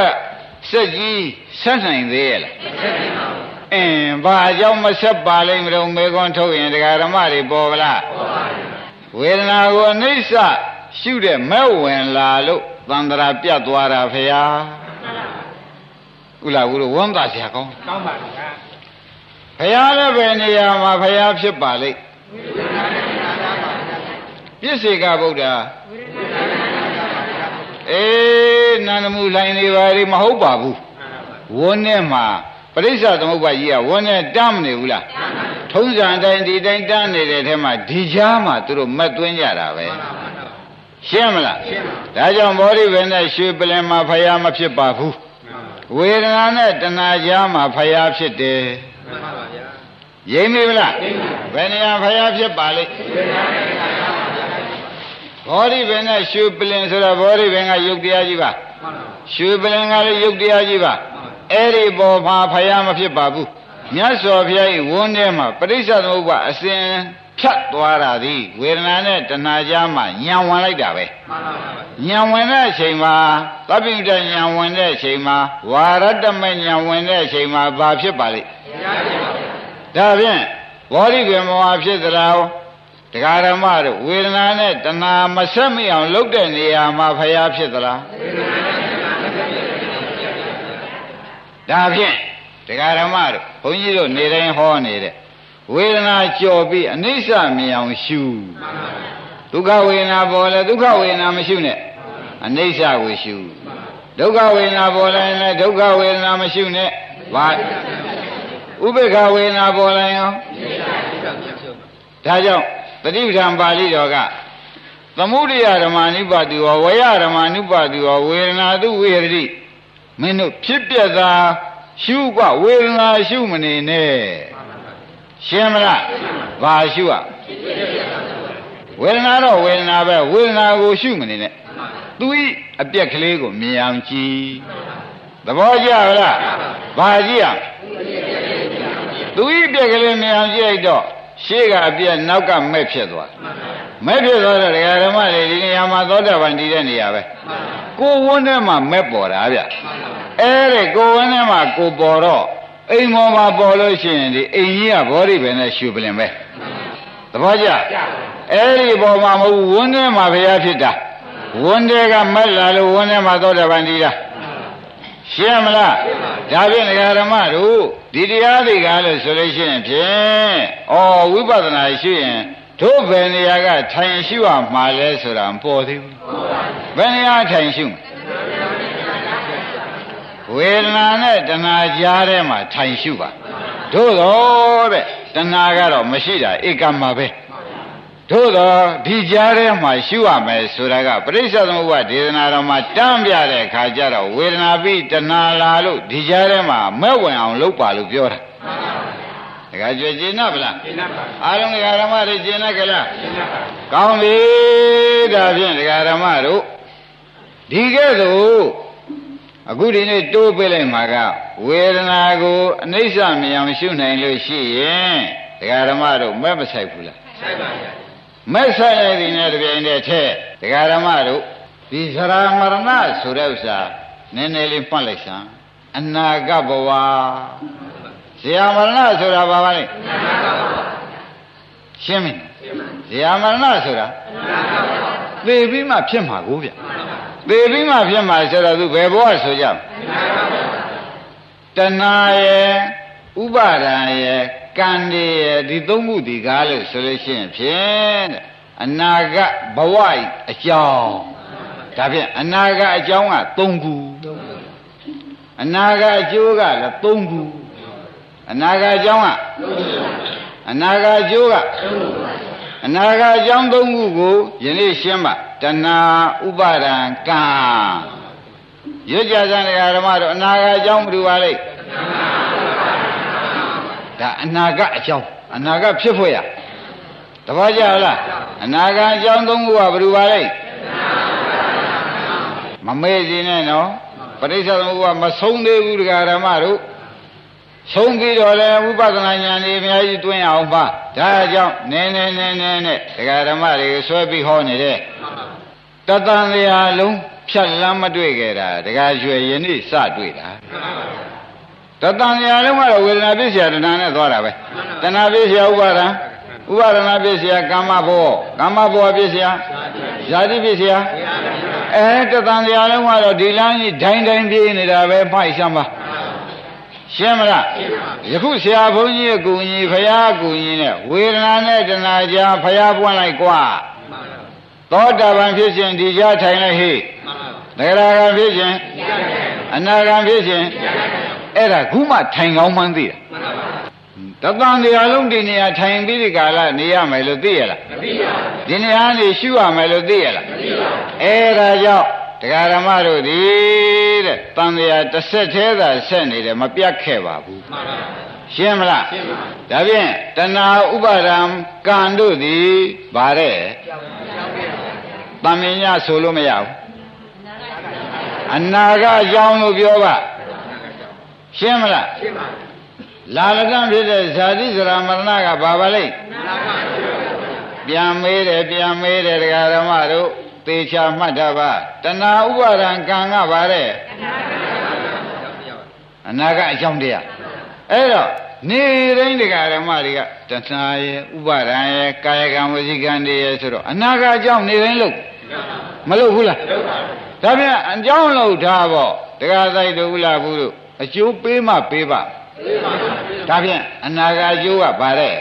စက်ကြီးဆက်နိုင်သေးရဲ့လားအင်းဘာကြောင့်မဆက်ပါလိမ့်မလို့မေခွန်းထုတ်ရင်တရားဓမ္မတွေပေါ်ဗလားဝေဒနာကိုအနိစ္စ ရှုတဲ့မဲ့ဝင်လာလို့သန္တရာပြတ်သွားတာဖေဟာကုလားဘူးလို့ဝမ်းသာစရာကောင်းကောင်းပါဗျာဖရာလည်းပဲနေရာမှာဖရာဖြစ်ပါလိမ့်ပြစ္ဆေကဗုဒ္ဓအေးနန္ဒမူလိုင်းနေပါလေမဟုတ်ပါဘူးဝန်းနဲ့မှာပရိစ္ဆသမုပ္ပါကြီးကဝန်းနဲ့တမ်းမနေဘူးလားထုံးစံတိုင်းဒီတိုင်းတမ်းနေတဲ့ထဲမှာဒီကြားမှာသူတို့မက်သွင်းကြတာပဲ ရှင်းမလားရှင်းပါဒါကြောင့်ဘောဓိဘယ်နဲ့ရွှေပလင်မှာဖယားမဖြစ်ပါဘူးဝေဒနာနဲ့တဏှာကြားမှာဖယားဖြစ်တယ်မှန်ပါဗျာရိမ့်မိဗလားဘယ်နေရာဖယားဖြစ်ပါလိမ့်ဘောဓိပင်နဲ့ရှုပလင်ဆိုတာဘောဓိပင်ကယုတ်တရားကြီးပါရှုပလင်ကလည်းယုတ်တရားကြီးပါအဲ့ဒီပေါ်မှာဖယားမဖြစ်ပါဘူးမြတ်စွာဘုရား၏ဝန်းထဲမှာပရိစ္ဆေသမုပ္ပါအစဉ် ဖြတ်သွားတာသည်ဝေဒနာနဲ့တဏှာကြားမှာညံဝင်လိုက်တာပဲညံဝင်တဲ့အချိန်မှာသဗ္ဗိတညံဝင်တဲ့အချိန်မှာဝါရတမညံဝင်တဲ့အချိန်မှာဘာဖြစ်ပါလိမ့်ဒါဖြင့်ဘောဓိပင်မောဖြစ်သလားတရားဓမ္မတို့ဝေဒနာနဲ့တဏှာမဆက်မိအောင်လုပ်တဲ့နေရာမှာဖျားဖြစ်သလားဒါဖြင့်တရားဓမ္မတို့ဘုန်းကြီးတို့နေတိုင်းဟောနေတဲ့ ဝေဒနာကြော်ပြီးအနိစ္စမြင်အောင်ရှုဒုက္ခဝေဒနာပေါ်လဲဒုက္ခဝေဒနာမရှုနဲ့အနိစ္စကိုရှုဒုက္ခဝေဒနာပေါ်လဲလည်းဒုက္ခဝေဒနာမရှုနဲ့ဘာဥပေက္ခဝေဒနာပေါ်လဲရောဒါကြောင့်တတိပဌံပါဠိတော်ကသမုဒိယဓမ္မာနုပါတိဝဝယဓမ္မာနုပါတိဝဝေဒနာတုဝေရတိမင်းတို့ဖြစ်ပြတာရှုကဝေဒနာရှုမနေနဲ့ ရှင်းမလားဘာရှုอ่ะဝေဒနာတော့ဝေဒနာပဲဝေဒနာကိုရှုမနေနဲ့သူဤအပြက်ကလေးကိုမြင်အောင်ကြည့်သဘောကျလားဘာကြည့်อ่ะသူဤအပြက်ကလေးမြင်အောင်ကြည့်လိုက်တော့ရှေ့ကအပြက်နောက်ကမဲ့ဖြစ်သွားမဲ့ဖြစ်သွားတော့ဒကာဓမ္မတွေဒီနေရာမှာသောတာပန်တည်တဲ့နေရာပဲကိုဝန်းထဲမှာမဲ့ပေါ်တာဗျအဲ့ဒီကိုဝန်းထဲမှာကိုပေါ်တော့ အိမ်မော်မှာပေါ်လို့ရှိရင်ဒီအိမ်ကြီးကဘောဓိပဲနဲ့ရှုပလင်ပဲသဘောကျအဲ့ဒီပေါ်မှာမဟုတ်ဝန်းထဲမှာဘုရားဖြစ်တာဝန်းထဲကမက်လာလို့ဝန်းထဲမှာသောတာပန်တည်တာရှင်းမလားဒါဖြင့်ဒကာဓမ္မတို့ဒီတရားတွေကလို့ဆိုလို့ရှိရင်ဖြင့်ဩဝိပဿနာရှိရင်တို့ဘယ်နေရာကထိုင်ရှုရမှာလဲဆိုတာမပေါ်သေးဘူးဘယ်နေရာထိုင်ရှု ဝေဒနာနဲ့တဏှာကြားထဲမှာထိုင်ရှုပါတို့တော့တဲ့တဏှာကတော့မရှိတာဧကမှာပဲတို့တော့ဒီကြားထဲမှာရှုရမယ်ဆိုတာကပရိစ္ဆေသမုပ္ပါဒေသနာတော်မှာတမ်းပြတဲ့အခါကျတော့ဝေဒနာပြီးတဏှာလာလို့ဒီကြားထဲမှာမဲ့ဝင်အောင်လုပ်ပါလို့ပြောတာတခါကြွကျင်နာဗလားကျင်နာပါအားလုံးဒကာဓမ္မတွေကျင်နာကြလားကျင်နာပါကောင်းပြီဒါဖြင့်ဒကာဓမ္မတို့ဒီကဲ့သို့ အခုဒီနေ့တိုးပေးလိုက်မှာကဝေဒနာကိုအနိစ္စမြင်အောင်ရှုနိုင်လို့ရှိရင်ဒကာဓမ္မတို့မဲ့မဆိုင်ဘူးလားဆိုင်ပါဗျာမဲ့ဆိုင်ရည်နဲ့တပြိုင်တည်းထဲဒကာဓမ္မတို့ဒီသရမရဏဆိုတဲ့ဥစ္စာနည်းနည်းလေးမှတ်လိုက်စမ်းအနာဂတ်ဘဝဇေယမရဏဆိုတာဘာပါလဲ ရှင်းပြီဇေယမရဏဆိုတာသေပြီးမှဖြစ်မှာကိုဗျသေပြီးမှဖြစ်မှာဆိုတော့သူဘယ်ဘဝဆိုကြတဏှာရဲ့ဥပါဒံရဲ့ကံတွေရဲ့ဒီသုံးခုဒီကားလို့ဆိုလို့ရှိရင်ဖြင့်အနာဂတ်ဘဝအကြောင်းဒါဖြင့်အနာဂတ်အကြောင်းက၃ခုအနာဂတ်အကျိုးကလည်း၃ခုအနာဂတ်အကြောင်းက အနာဂတ်အကျိုးကအနာဂတ်အကြောင်း၃ခုကိုယနေ့ရှင်းပါတဏှာဥပါဒံကံရွတ်ကြစံတရားဓမ္မတို့အနာဂတ်အကြောင်းဘယ်လိုပါလိမ့်ဒါအနာဂတ်အကြောင်းအနာဂတ်ဖြစ်ဖို့ရတပည့်ကြလားအနာဂတ်အကြောင်း၃ခုကဘယ်လိုပါလိမ့်မမေ့စီနဲ့နော်ပရိစ္ဆေသမုပ္ပါမဆုံးသေးဘူးတရားဓမ္မတို့ ဆုံးပြီးတော့လည်းဝိပဿနာဉာဏ်တွေအများကြီးတွင်းအောင်ပါဒါကြောင့်နည်းနည်းနည်းနည်းနဲ့တရားဓမ္မတွေဆွဲပြီးဟောနေတဲ့တတန်တရားလုံးဖြတ်လမ်းမတွေ့ခဲ့တာတရားရွှေယနေ့စတွေ့တာတတန်တရားလုံးကတော့ဝေဒနာပြည့်စရာတဏှာနဲ့သွားတာပဲတဏှာပြည့်စရာဥပါဒံဥပါဒနာပြည့်စရာကာမဘောကာမဘောပြည့်စရာဇာတိပြည့်စရာအဲတတန်တရားလုံးကတော့ဒီလမ်းကြီးဒိုင်းဒိုင်းပြေးနေတာပဲဖိုက်ရှမ်းပါ ရှင်းမလားယခုဆရာဘုန်းကြီးရဲ့ကုညီဖရာကုညီနဲ့ဝေဒနာနဲ့တဏှာကြားဖရာပွင့်လိုက်กว่าသောတာပန်ဖြစ်ခြင်းဒီကြားထိုင်လိုက်ဟိသရဂံဖြစ်ခြင်းအနာဂံဖြစ်ခြင်းအဲ့ဒါခုမှထိုင်ကောင်းမှန်းသိတာတသံတရားလုံးဒီနေရာထိုင်ပြီးဒီကာလနေရမယ်လို့သိရလားမသိပါဘူးဒီနေရာနေရှုရမယ်လို့သိရလားမသိပါဘူးအဲ့ဒါကြောင့် တရားဓမ္မတို့ဒီသေးတဲ့တန်တရားတစ်ဆက်သေးသာဆက်နေတယ်မပြတ်ခဲ့ပါဘူးမှန်ပါရှင်းမလားရှင်းပါဒါဖြင့်တဏှာဥပါဒံကံတို့သည်ဗါတဲ့တမင်ညဆိုလို့မရဘူးအနာဂတ်ကြောင်းလို့ပြောပါရှင်းမလားရှင်းပါလာလကံဖြစ်တဲ့ဇာတိဇရာမရဏကဘာပါလိမ့်ပြန်မေးတယ်ပြန်မေးတယ်တရားဓမ္မတို့ သေချာမှတ်တာပါတဏှာဥပါဒံကံကပါတဲ့အနာဂတ်အကြောင်းတရားအဲ့တော့နေတိုင်းတရားဓမ္မတွေကတဏှာရဲ့ဥပါဒံရဲ့ကာယကံဝစီကံတွေရဲ့ဆိုတော့အနာဂတ်အကြောင်းနေတိုင်းလို့မလုပ်ဘူးလားဒါပြန်အကြောင်းလို့ထားပေါ့တရားဆိုင်တို့ဥလာဘူးတို့အကျိုးပေးမှပေးပါဒါဖြင့်အနာဂတ်ကျိုးကဗါတဲ့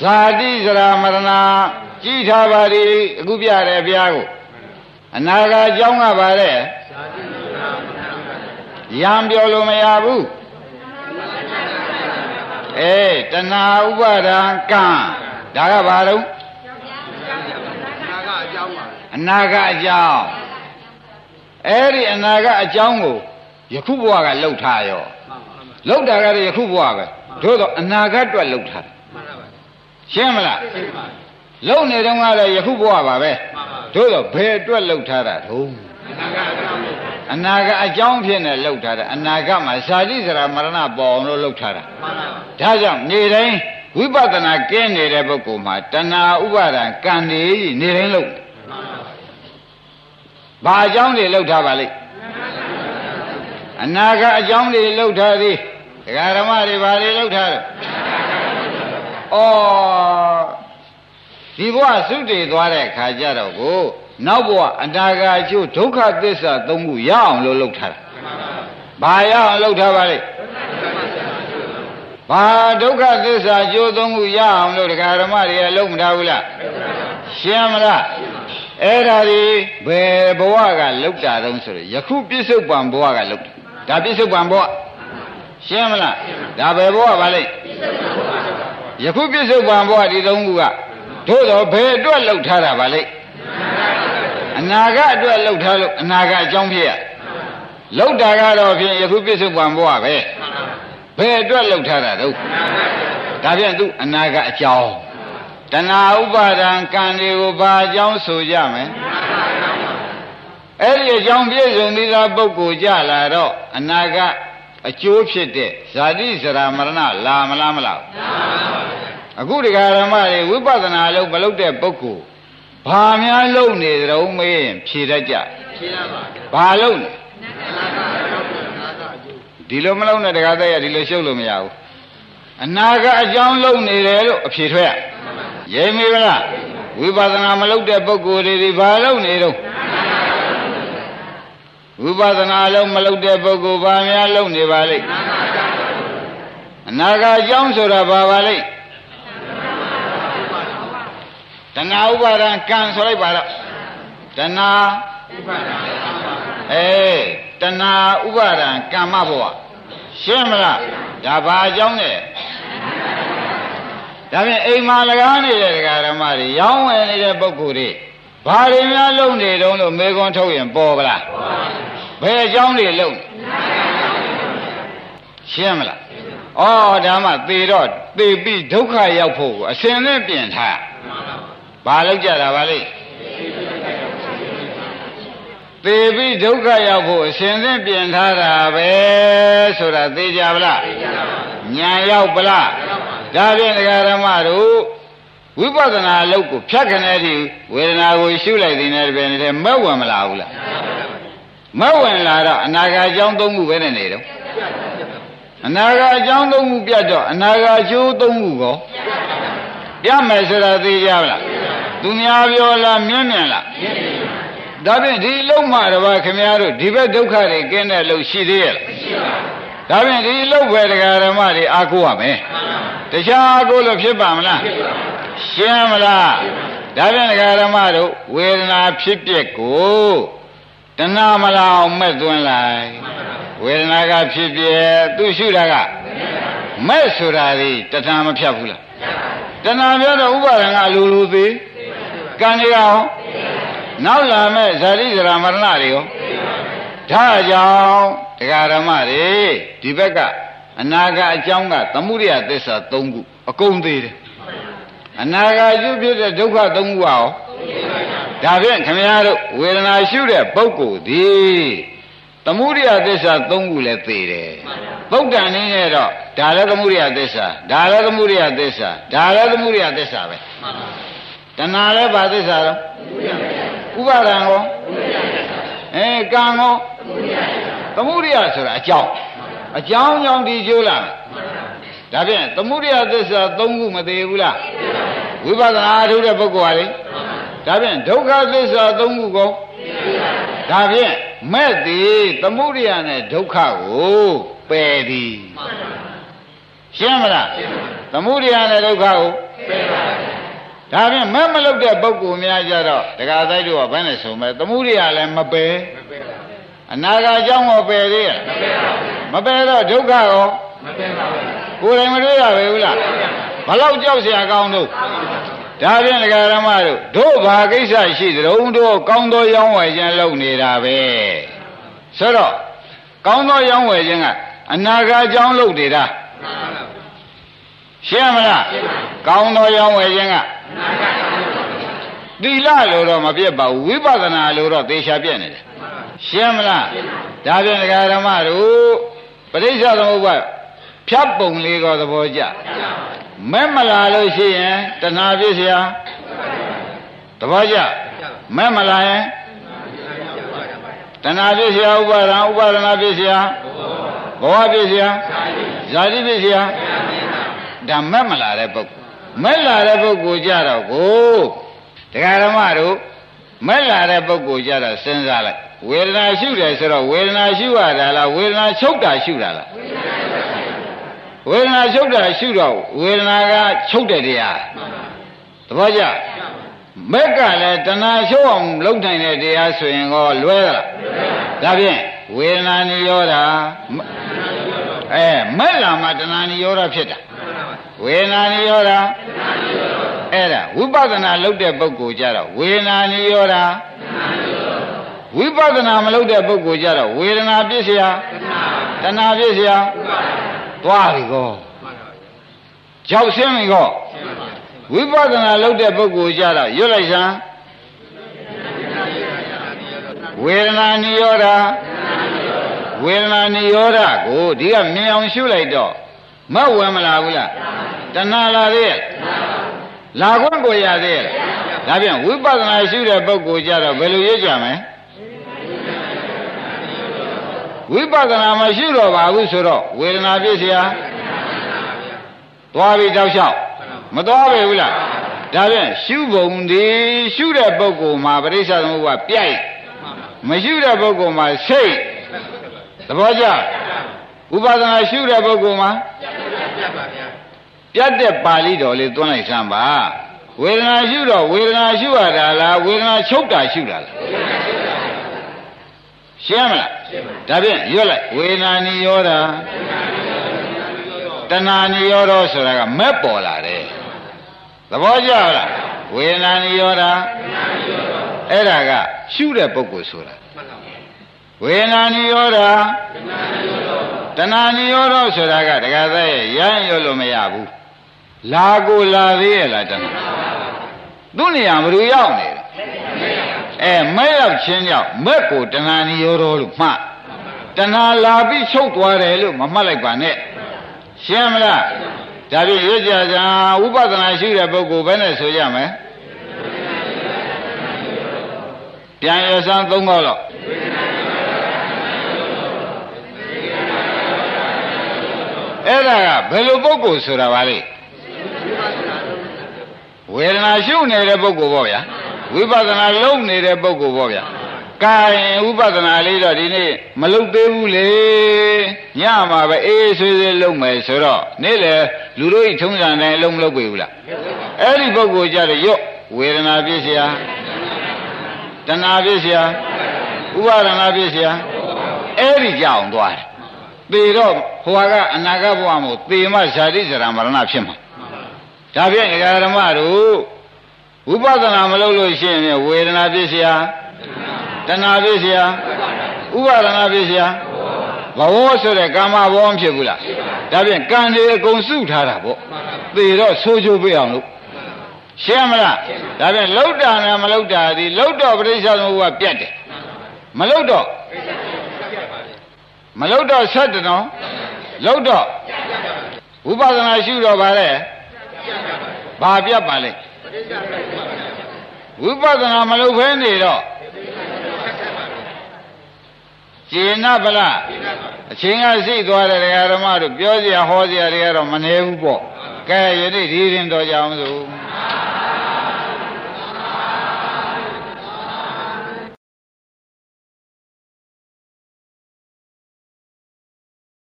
ဇာတိဇရာမရဏ ကြည်ထားပါဒီအခုပြတယ်ဘုရားကိုအနာဂတ်ကြောင်းကဗါတဲ့ရံပြောလို့မရဘူးအေးတဏှာဥပါဒံကံဒါကဘာတော့အနာဂတ်အကြောင်းအဲ့ဒီအနာဂတ်အကြောင်းကိုယခုဘဝကလှုပ်ထားရောလှုပ်တာကလည်းယခုဘဝပဲတို့တော့အနာဂတ်အတွက်လှုပ်ထားတယ်ရှင်းမလားလှုပ် နေတုန်းကတော့ယခုဘဝပါပဲတို့တော့ဘယ်အတွက်လှုပ်ထားတာတုံးအနာဂတ်အကြောင်းဖြစ်နေလှုပ်ထားတာအနာဂတ်မှာဇာတိဇရာမရဏပေါ်အောင်လို့လှုပ်ထားတာဒါကြောင့်နေတိုင်းဝိပဿနာကင်းနေတဲ့ပုဂ္ဂိုလ်မှာတဏှာဥပါဒံကံနေနေတိုင်းလှုပ်ဘာအကြောင်းတွေလှုပ်ထားပါလိမ့်အနာဂတ်အကြောင်းတွေလှုပ်ထားသည်ဒကာဓမ္မတွေဘာတွေလှုပ်ထားလဲဩ ဒီဘဝသုတေသွားတဲ့ခါကျတော့ကိုနောက်ဘဝအနာဂတ်ကျိုးဒုက္ခသစ္စာသုံးခုရအောင်လို့လှုပ်ထားတာဘာရအောင်လှုပ်ထားပါလိမ့်ဘာဒုက္ခသစ္စာကျိုးသုံးခုရအောင်လို့ဒကာဓမ္မတွေကလှုပ်မထားဘူးလားရှင်းမလားအဲ့ဒါဒီဘယ်ဘဝကလှုပ်တာတုံးဆိုတော့ယခုပြစ္ဆုတ်ပံဘဝကလှုပ်တာဒါပြစ္ဆုတ်ပံဘဝရှင်းမလားဒါဘယ်ဘဝပါလိမ့်ယခုပြစ္ဆုတ်ပံဘဝဒီသုံးခုက တို့တော့ဘယ်အတွက်လှုပ်ထားတာပါလိမ့်အနာဂတ်အတွက်လှုပ်ထားလို့အနာဂတ်အကြောင်းဖြစ်ရလှုပ်တာကတော့ဖြင့်ယခုပြစ္ဆုတ်ပံဘဝပဲဘယ်အတွက်လှုပ်ထားတာတော့ဒါဖြင့်သူအနာဂတ်အကြောင်းတဏှာဥပါဒံကံတွေကိုဘာအကြောင်းဆိုကြမလဲအဲ့ဒီအကြောင်းပြည့်စုံပြီးသားပုဂ္ဂိုလ်ကြလာတော့အနာကအကျိုးဖြစ်တဲ့ဇာတိစရာမရဏလာမလားမလား အခုဒီဃာရမတွေဝိပဿနာလုံးမလုပ်တဲ့ပုဂ္ဂိုလ်ဘာများလုပ်နေကြုံမေးရင်ဖြေတတ်ကြဖြေရပါဘာလုပ်နေဒီလိုမလုပ်နဲ့တက္ကသရဒီလိုရှုပ်လို့မရဘူးအနာကအကြောင်းလုပ်နေတယ်လို့အဖြေထွက်ရရိပ်မိဗလားဝိပဿနာမလုပ်တဲ့ပုဂ္ဂိုလ်တွေဒီဘာလုပ်နေတော့ဝိပဿနာလုံးမလုပ်တဲ့ပုဂ္ဂိုလ်ဘာများလုပ်နေပါလိမ့်အနာဂတ်အကြောင်းဆိုတာဘာပါလိမ့် တဏှာဥပါဒံကံဆိုလိုက်ပါတော့တဏှာဥပါဒံအေးတဏှာဥပါဒံကမ္မဘဝရှင်းမလားဒါဘာအကြောင်းလဲဒါဖြင့်အိမ်မှာလကားနေတဲ့ဒကာဓမ္မတွေရောင်းဝယ်နေတဲ့ပုဂ္ဂိုလ်တွေဘာတွေများလုပ်နေတုံးလို့မေခွန်းထုတ်ရင်ပေါ်ပလားဘယ်အကြောင်းတွေလုပ်ရှင်းမလားဩဒါမှသေတော့သေပြီးဒုက္ခရောက်ဖို့အစဉ်နဲ့ပြင်ထား ဘာလုပ်ကြတာပါလိမ့်သေပြီးဒုက္ခရောက်ဖို့အစဉ်စဉ်ပြင်ထားတာပဲဆိုတာသိကြပါလားညာရောက်ပလားဒါဖြင့်ဒကာရမတို့ဝိပဿနာအလုပ်ကိုဖြတ်ခနဲ့တည်းဝေဒနာကိုရှုလိုက်တဲ့နဲ့တပည့်နဲ့မဲ့ဝင်မလာဘူးလားမဲ့ဝင်လာတော့အနာဂတ်အကြောင်းသုံးခုပဲနဲ့နေတော့အနာဂတ်အကြောင်းသုံးခုပြတ်တော့အနာဂတ်အကျိုးသုံးခုကောပြမယ်ဆိုတာသိကြပါလား သူများပြောလားမြင်မြင်လားမြင်မြင်ဒါဖြင့်ဒီလုံးမှတပါခင်ဗျားတို့ဒီဘက်ဒုက္ခတွေကင်းတဲ့လို့ရှိသေးရဲ့မရှိပါဘူးဒါဖြင့်ဒီလုံးပဲတရားဓမ္မတွေအားကိုးရမယ်တခြားအားကိုးလို့ဖြစ်ပါမလားရှင်းမလားဒါဖြင့်တရားဓမ္မတို့ဝေဒနာဖြစ်ပျက်ကို တဏမလာအောင်မဲ့သွင်းလိုက်ဝေဒနာကဖြစ်ပြဲသူရှုတာကမဲ့ဆိုတာဒီတဏမဖြတ်ဘူးလားတဏပြောတော့ဥပါဒံကလူလူသေးကံတွေကရောနောက်လာမဲ့ဇာတိဇရာမရဏတွေရောဒါကြောင့်တရားဓမ္မတွေဒီဘက်ကအနာဂတ်အကြောင်းကသမှုရိယသစ္စာ၃ခုအကုန်သေးတယ် အနာဂတ်ရှုဖြစ်တဲ့ဒုက္ခ၃ခုရောဒါဖြင့်ခမည်းတော်ဝေဒနာရှုတဲ့ပုဂ္ဂိုလ်သည်သမှုရိယသစ္စာ၃ခုလည်းသိတယ်ပုဒ္ဒန်နည်းနဲ့တော့ဒါလည်းသမှုရိယသစ္စာဒါလည်းသမှုရိယသစ္စာဒါလည်းသမှုရိယသစ္စာပဲတဏှာလည်းဘာသစ္စာတော့ဥပါဒံကောအဲကံကောသမှုရိယဆိုတာအကြောင်းအကြောင်းကြောင့်ဒီကျိုးလာဒါဖြင့်သမှုရိယသစ္စာ၃ခုမသေးဘူးလား ဝိပဿနာအထုတဲ့ပုဂ္ဂိုလ်ဟာလေဒါဖြင့်ဒုက္ခသစ္စာ၃ခုကောဒါဖြင့်မဲ့သည်သမှုရိယနဲ့ဒုက္ခကိုပယ်သည်ရှင်းမလားသမှုရိယနဲ့ဒုက္ခကိုပယ်ပါဒါဖြင့်မဲ့မလုတဲ့ပုဂ္ဂိုလ်များကြတော့တရားသားတို့ကဘယ်နဲ့ဆိုမဲ့သမှုရိယလည်းမပယ်အနာဂတ်အကြောင်းကိုပယ်သေးရဲ့မပယ်တော့ဒုက္ခရော မပယ်ပါဘူးကိုယ်တိုင်မတွေ့ရပဲဘူးလားဘလောက်ကြောက်เสียကောင်းတို့ဒါဖြင့်ဒကာရမတို့တို့ဘာကိစ္စရှိသတုံးတို့ကောင်းသောရောင်းဝယ်ခြင်းလုပ်နေတာပဲဆိုတော့ကောင်းသောရောင်းဝယ်ခြင်းကအနာဂတ်အကြောင်းလုပ်နေတာရှင်းမလားကောင်းသောရောင်းဝယ်ခြင်းကသီလလို့တော့မပြတ်ပါဘူးဝိပဿနာလို့တော့သေချာပြည့်နေတယ်ရှင်းမလားဒါဖြင့်ဒကာရမတို့ပရိစ္ဆေသမုပ္ပါ ဖြတ်ပုံလေးတော့သဘောကျမဲ့မလာလို့ရှိရင်တဏှာပြည့်စရာသဘောကျမဲ့မလာရင်တဏှာပြည့်စရာဥပါဒံဥပါဒနာပြည့်စရာဘဝပြည့်စရာဇာတိပြည့်စရာဒါမဲ့မလာတဲ့ပုဂ္ဂိုလ်မဲ့လာတဲ့ပုဂ္ဂိုလ်ကြတော့ကိုတရားဓမ္မတို့မဲ့လာတဲ့ပုဂ္ဂိုလ်ကြတော့စဉ်းစားလိုက်ဝေဒနာရှုတယ်ဆိုတော့ဝေဒနာရှုရတာလားဝေဒနာချုပ်တာရှုတာလားဝေဒနာ ချုပ်တာရှုတော့ဝေဒနာကချုပ်တဲ့တရားသဘောကျမက်ကလည်းတဏှာချုပ်အောင်လုပ်နိုင်တဲ့တရားဆိုရင်ကောလွဲလားဒါဖြင့်ဝေဒနာနိရောဓအဲမက်လာမှတဏှာနိရောဓဖြစ်တာဝေဒနာနိရောဓအဲ့ဒါဝိပဿနာလုပ်တဲ့ပုဂ္ဂိုလ်ကြတော့ဝေဒနာနိရောဓဝိပဿနာမလုပ်တဲ့ပုဂ္ဂိုလ်ကြတော့ဝေဒနာပြည့်စရာတဏှာပြည့်စရာ သွားပြီကောကြောက်ရှင်းပြီကောဝိပဿနာလုပ်တဲ့ပုဂ္ဂိုလ်ကြတော့ရွတ်လိုက်စမ်းဝေဒနာနိရောဓဝေဒနာနိရောဓကိုဒီကမြင်အောင်ရှုလိုက်တော့မဝယ်မလာဘူးလားတဏှာလာသေးရဲ့လာခွင့်ကိုရသေးရဲ့ဒါပြန်ဝိပဿနာရှုတဲ့ပုဂ္ဂိုလ်ကြတော့ဘယ်လိုရွတ်ကြမလဲ ဝိပဿနာမရှိတော့ပါဘူးဆိုတော့ဝေဒနာပြည့်စရာသွားပြီတောက်လျှောက်မသွားပြီဘူးလားဒါဖြင့်ရှုပုံဒီရှုတဲ့ပုဂ္ဂိုလ်မှာပရိစ္ဆသမုပ္ပါပြိုက်မရှုတဲ့ပုဂ္ဂိုလ်မှာစိတ်သဘောကျဥပဒနာရှုတဲ့ပုဂ္ဂိုလ်မှာပြတ်တဲ့ပါဠိတော်လေးသွန်းလိုက်စမ်းပါဝေဒနာရှုတော့ဝေဒနာရှုရတာလားဝေဒနာချုပ်တာရှုတာလား ရှင်းမလားဒါဖြင့်ရွတ်လိုက်ဝေဒနာနိရောဓတဏှာနိရောဓဆိုတာကမက်ပေါ်လာတယ်သဘောကျလားဝေဒနာနိရောဓအဲ့ဒါကရှုတဲ့ပုဂ္ဂိုလ်ဆိုတာဝေဒနာနိရောဓတဏှာနိရောဓဆိုတာကတခါသက်ရရမ်းရွလို့မရဘူးလာကိုလာသေးရဲ့လားတဏှာ သူ့နေရာဘယ်လိုရောက်နေလဲအဲမဲ့ရောက်ချင်းကြောင့်မက်ကိုတဏှာနိရောဓလို့မှတ်တဏှာလာပြီးချုပ်သွားတယ်လို့မမှတ်လိုက်ပါနဲ့ရှင်းမလားဒါဖြင့်ရွတ်ကြကြဥပဒနာရှိတဲ့ပုဂ္ဂိုလ်ဘယ်နဲ့ဆိုကြမလဲပြန်ရစမ်းသုံးခေါက်တော့အဲ့ဒါကဘယ်လိုပုဂ္ဂိုလ်ဆိုတာပါလဲ ဝေဒနာရှုနေတဲ့ပုဂ္ဂိုလ်ပေါ့ဗျာဝိပဿနာလုပ်နေတဲ့ပုဂ္ဂိုလ်ပေါ့ဗျာကဲဥပဒနာလေးတော့ဒီနေ့မလုတ်သေးဘူးလေညမှာပဲအေးဆွေးဆွေးလုပ်မယ်ဆိုတော့နေ့လေလူတို့ဤထုံးစံတိုင်းအလုံးမလုပ်ပြီဘူးလားအဲ့ဒီပုဂ္ဂိုလ်ကြတယ်ရော့ဝေဒနာပြည့်စရာတဏှာပြည့်စရာဥပါဒနာပြည့်စရာအဲ့ဒီကြအောင်သွားတယ်သေတော့ဟိုကအနာဂတ်ဘဝမှာသေမှဇာတိဇရာမရဏဖြစ်မှာ ဒါဖြင့်ဒကာဓမ္မတို့ဝိပဿနာမလုပ်လို့ရှိရင်ဝေဒနာပြည့်စရာတဏှာပြည့်စရာဥပါဒနာပြည့်စရာဘဝဆိုတဲ့ကာမဘဝမဖြစ်ဘူးလားဒါဖြင့်ကံတွေအကုန်စုထားတာပေါ့သေတော့ဆိုးချိုးပြအောင်လို့ရှင်းမလားဒါဖြင့်လှုပ်တာနဲ့မလှုပ်တာဒီလှုပ်တော့ပြိဿသမုပ္ပါပြတ်တယ်မလှုပ်တော့မလှုပ်တော့ဆက်တယ်နော်လှုပ်တော့ဝိပဿနာရှုတော့ဗါလဲ ဘာပြတ်ပါလဲဝိပဿနာမလုပ်ဘဲနေတော့ကျင်နာဗလားအချင်းကစိတ်သွားတဲ့ဓမ္မတို့ပြောစရာဟောစရာတွေကတော့မနေဘူးပေါ့ကဲယနေ့ဒီရင်တော်ကြအောင်စို့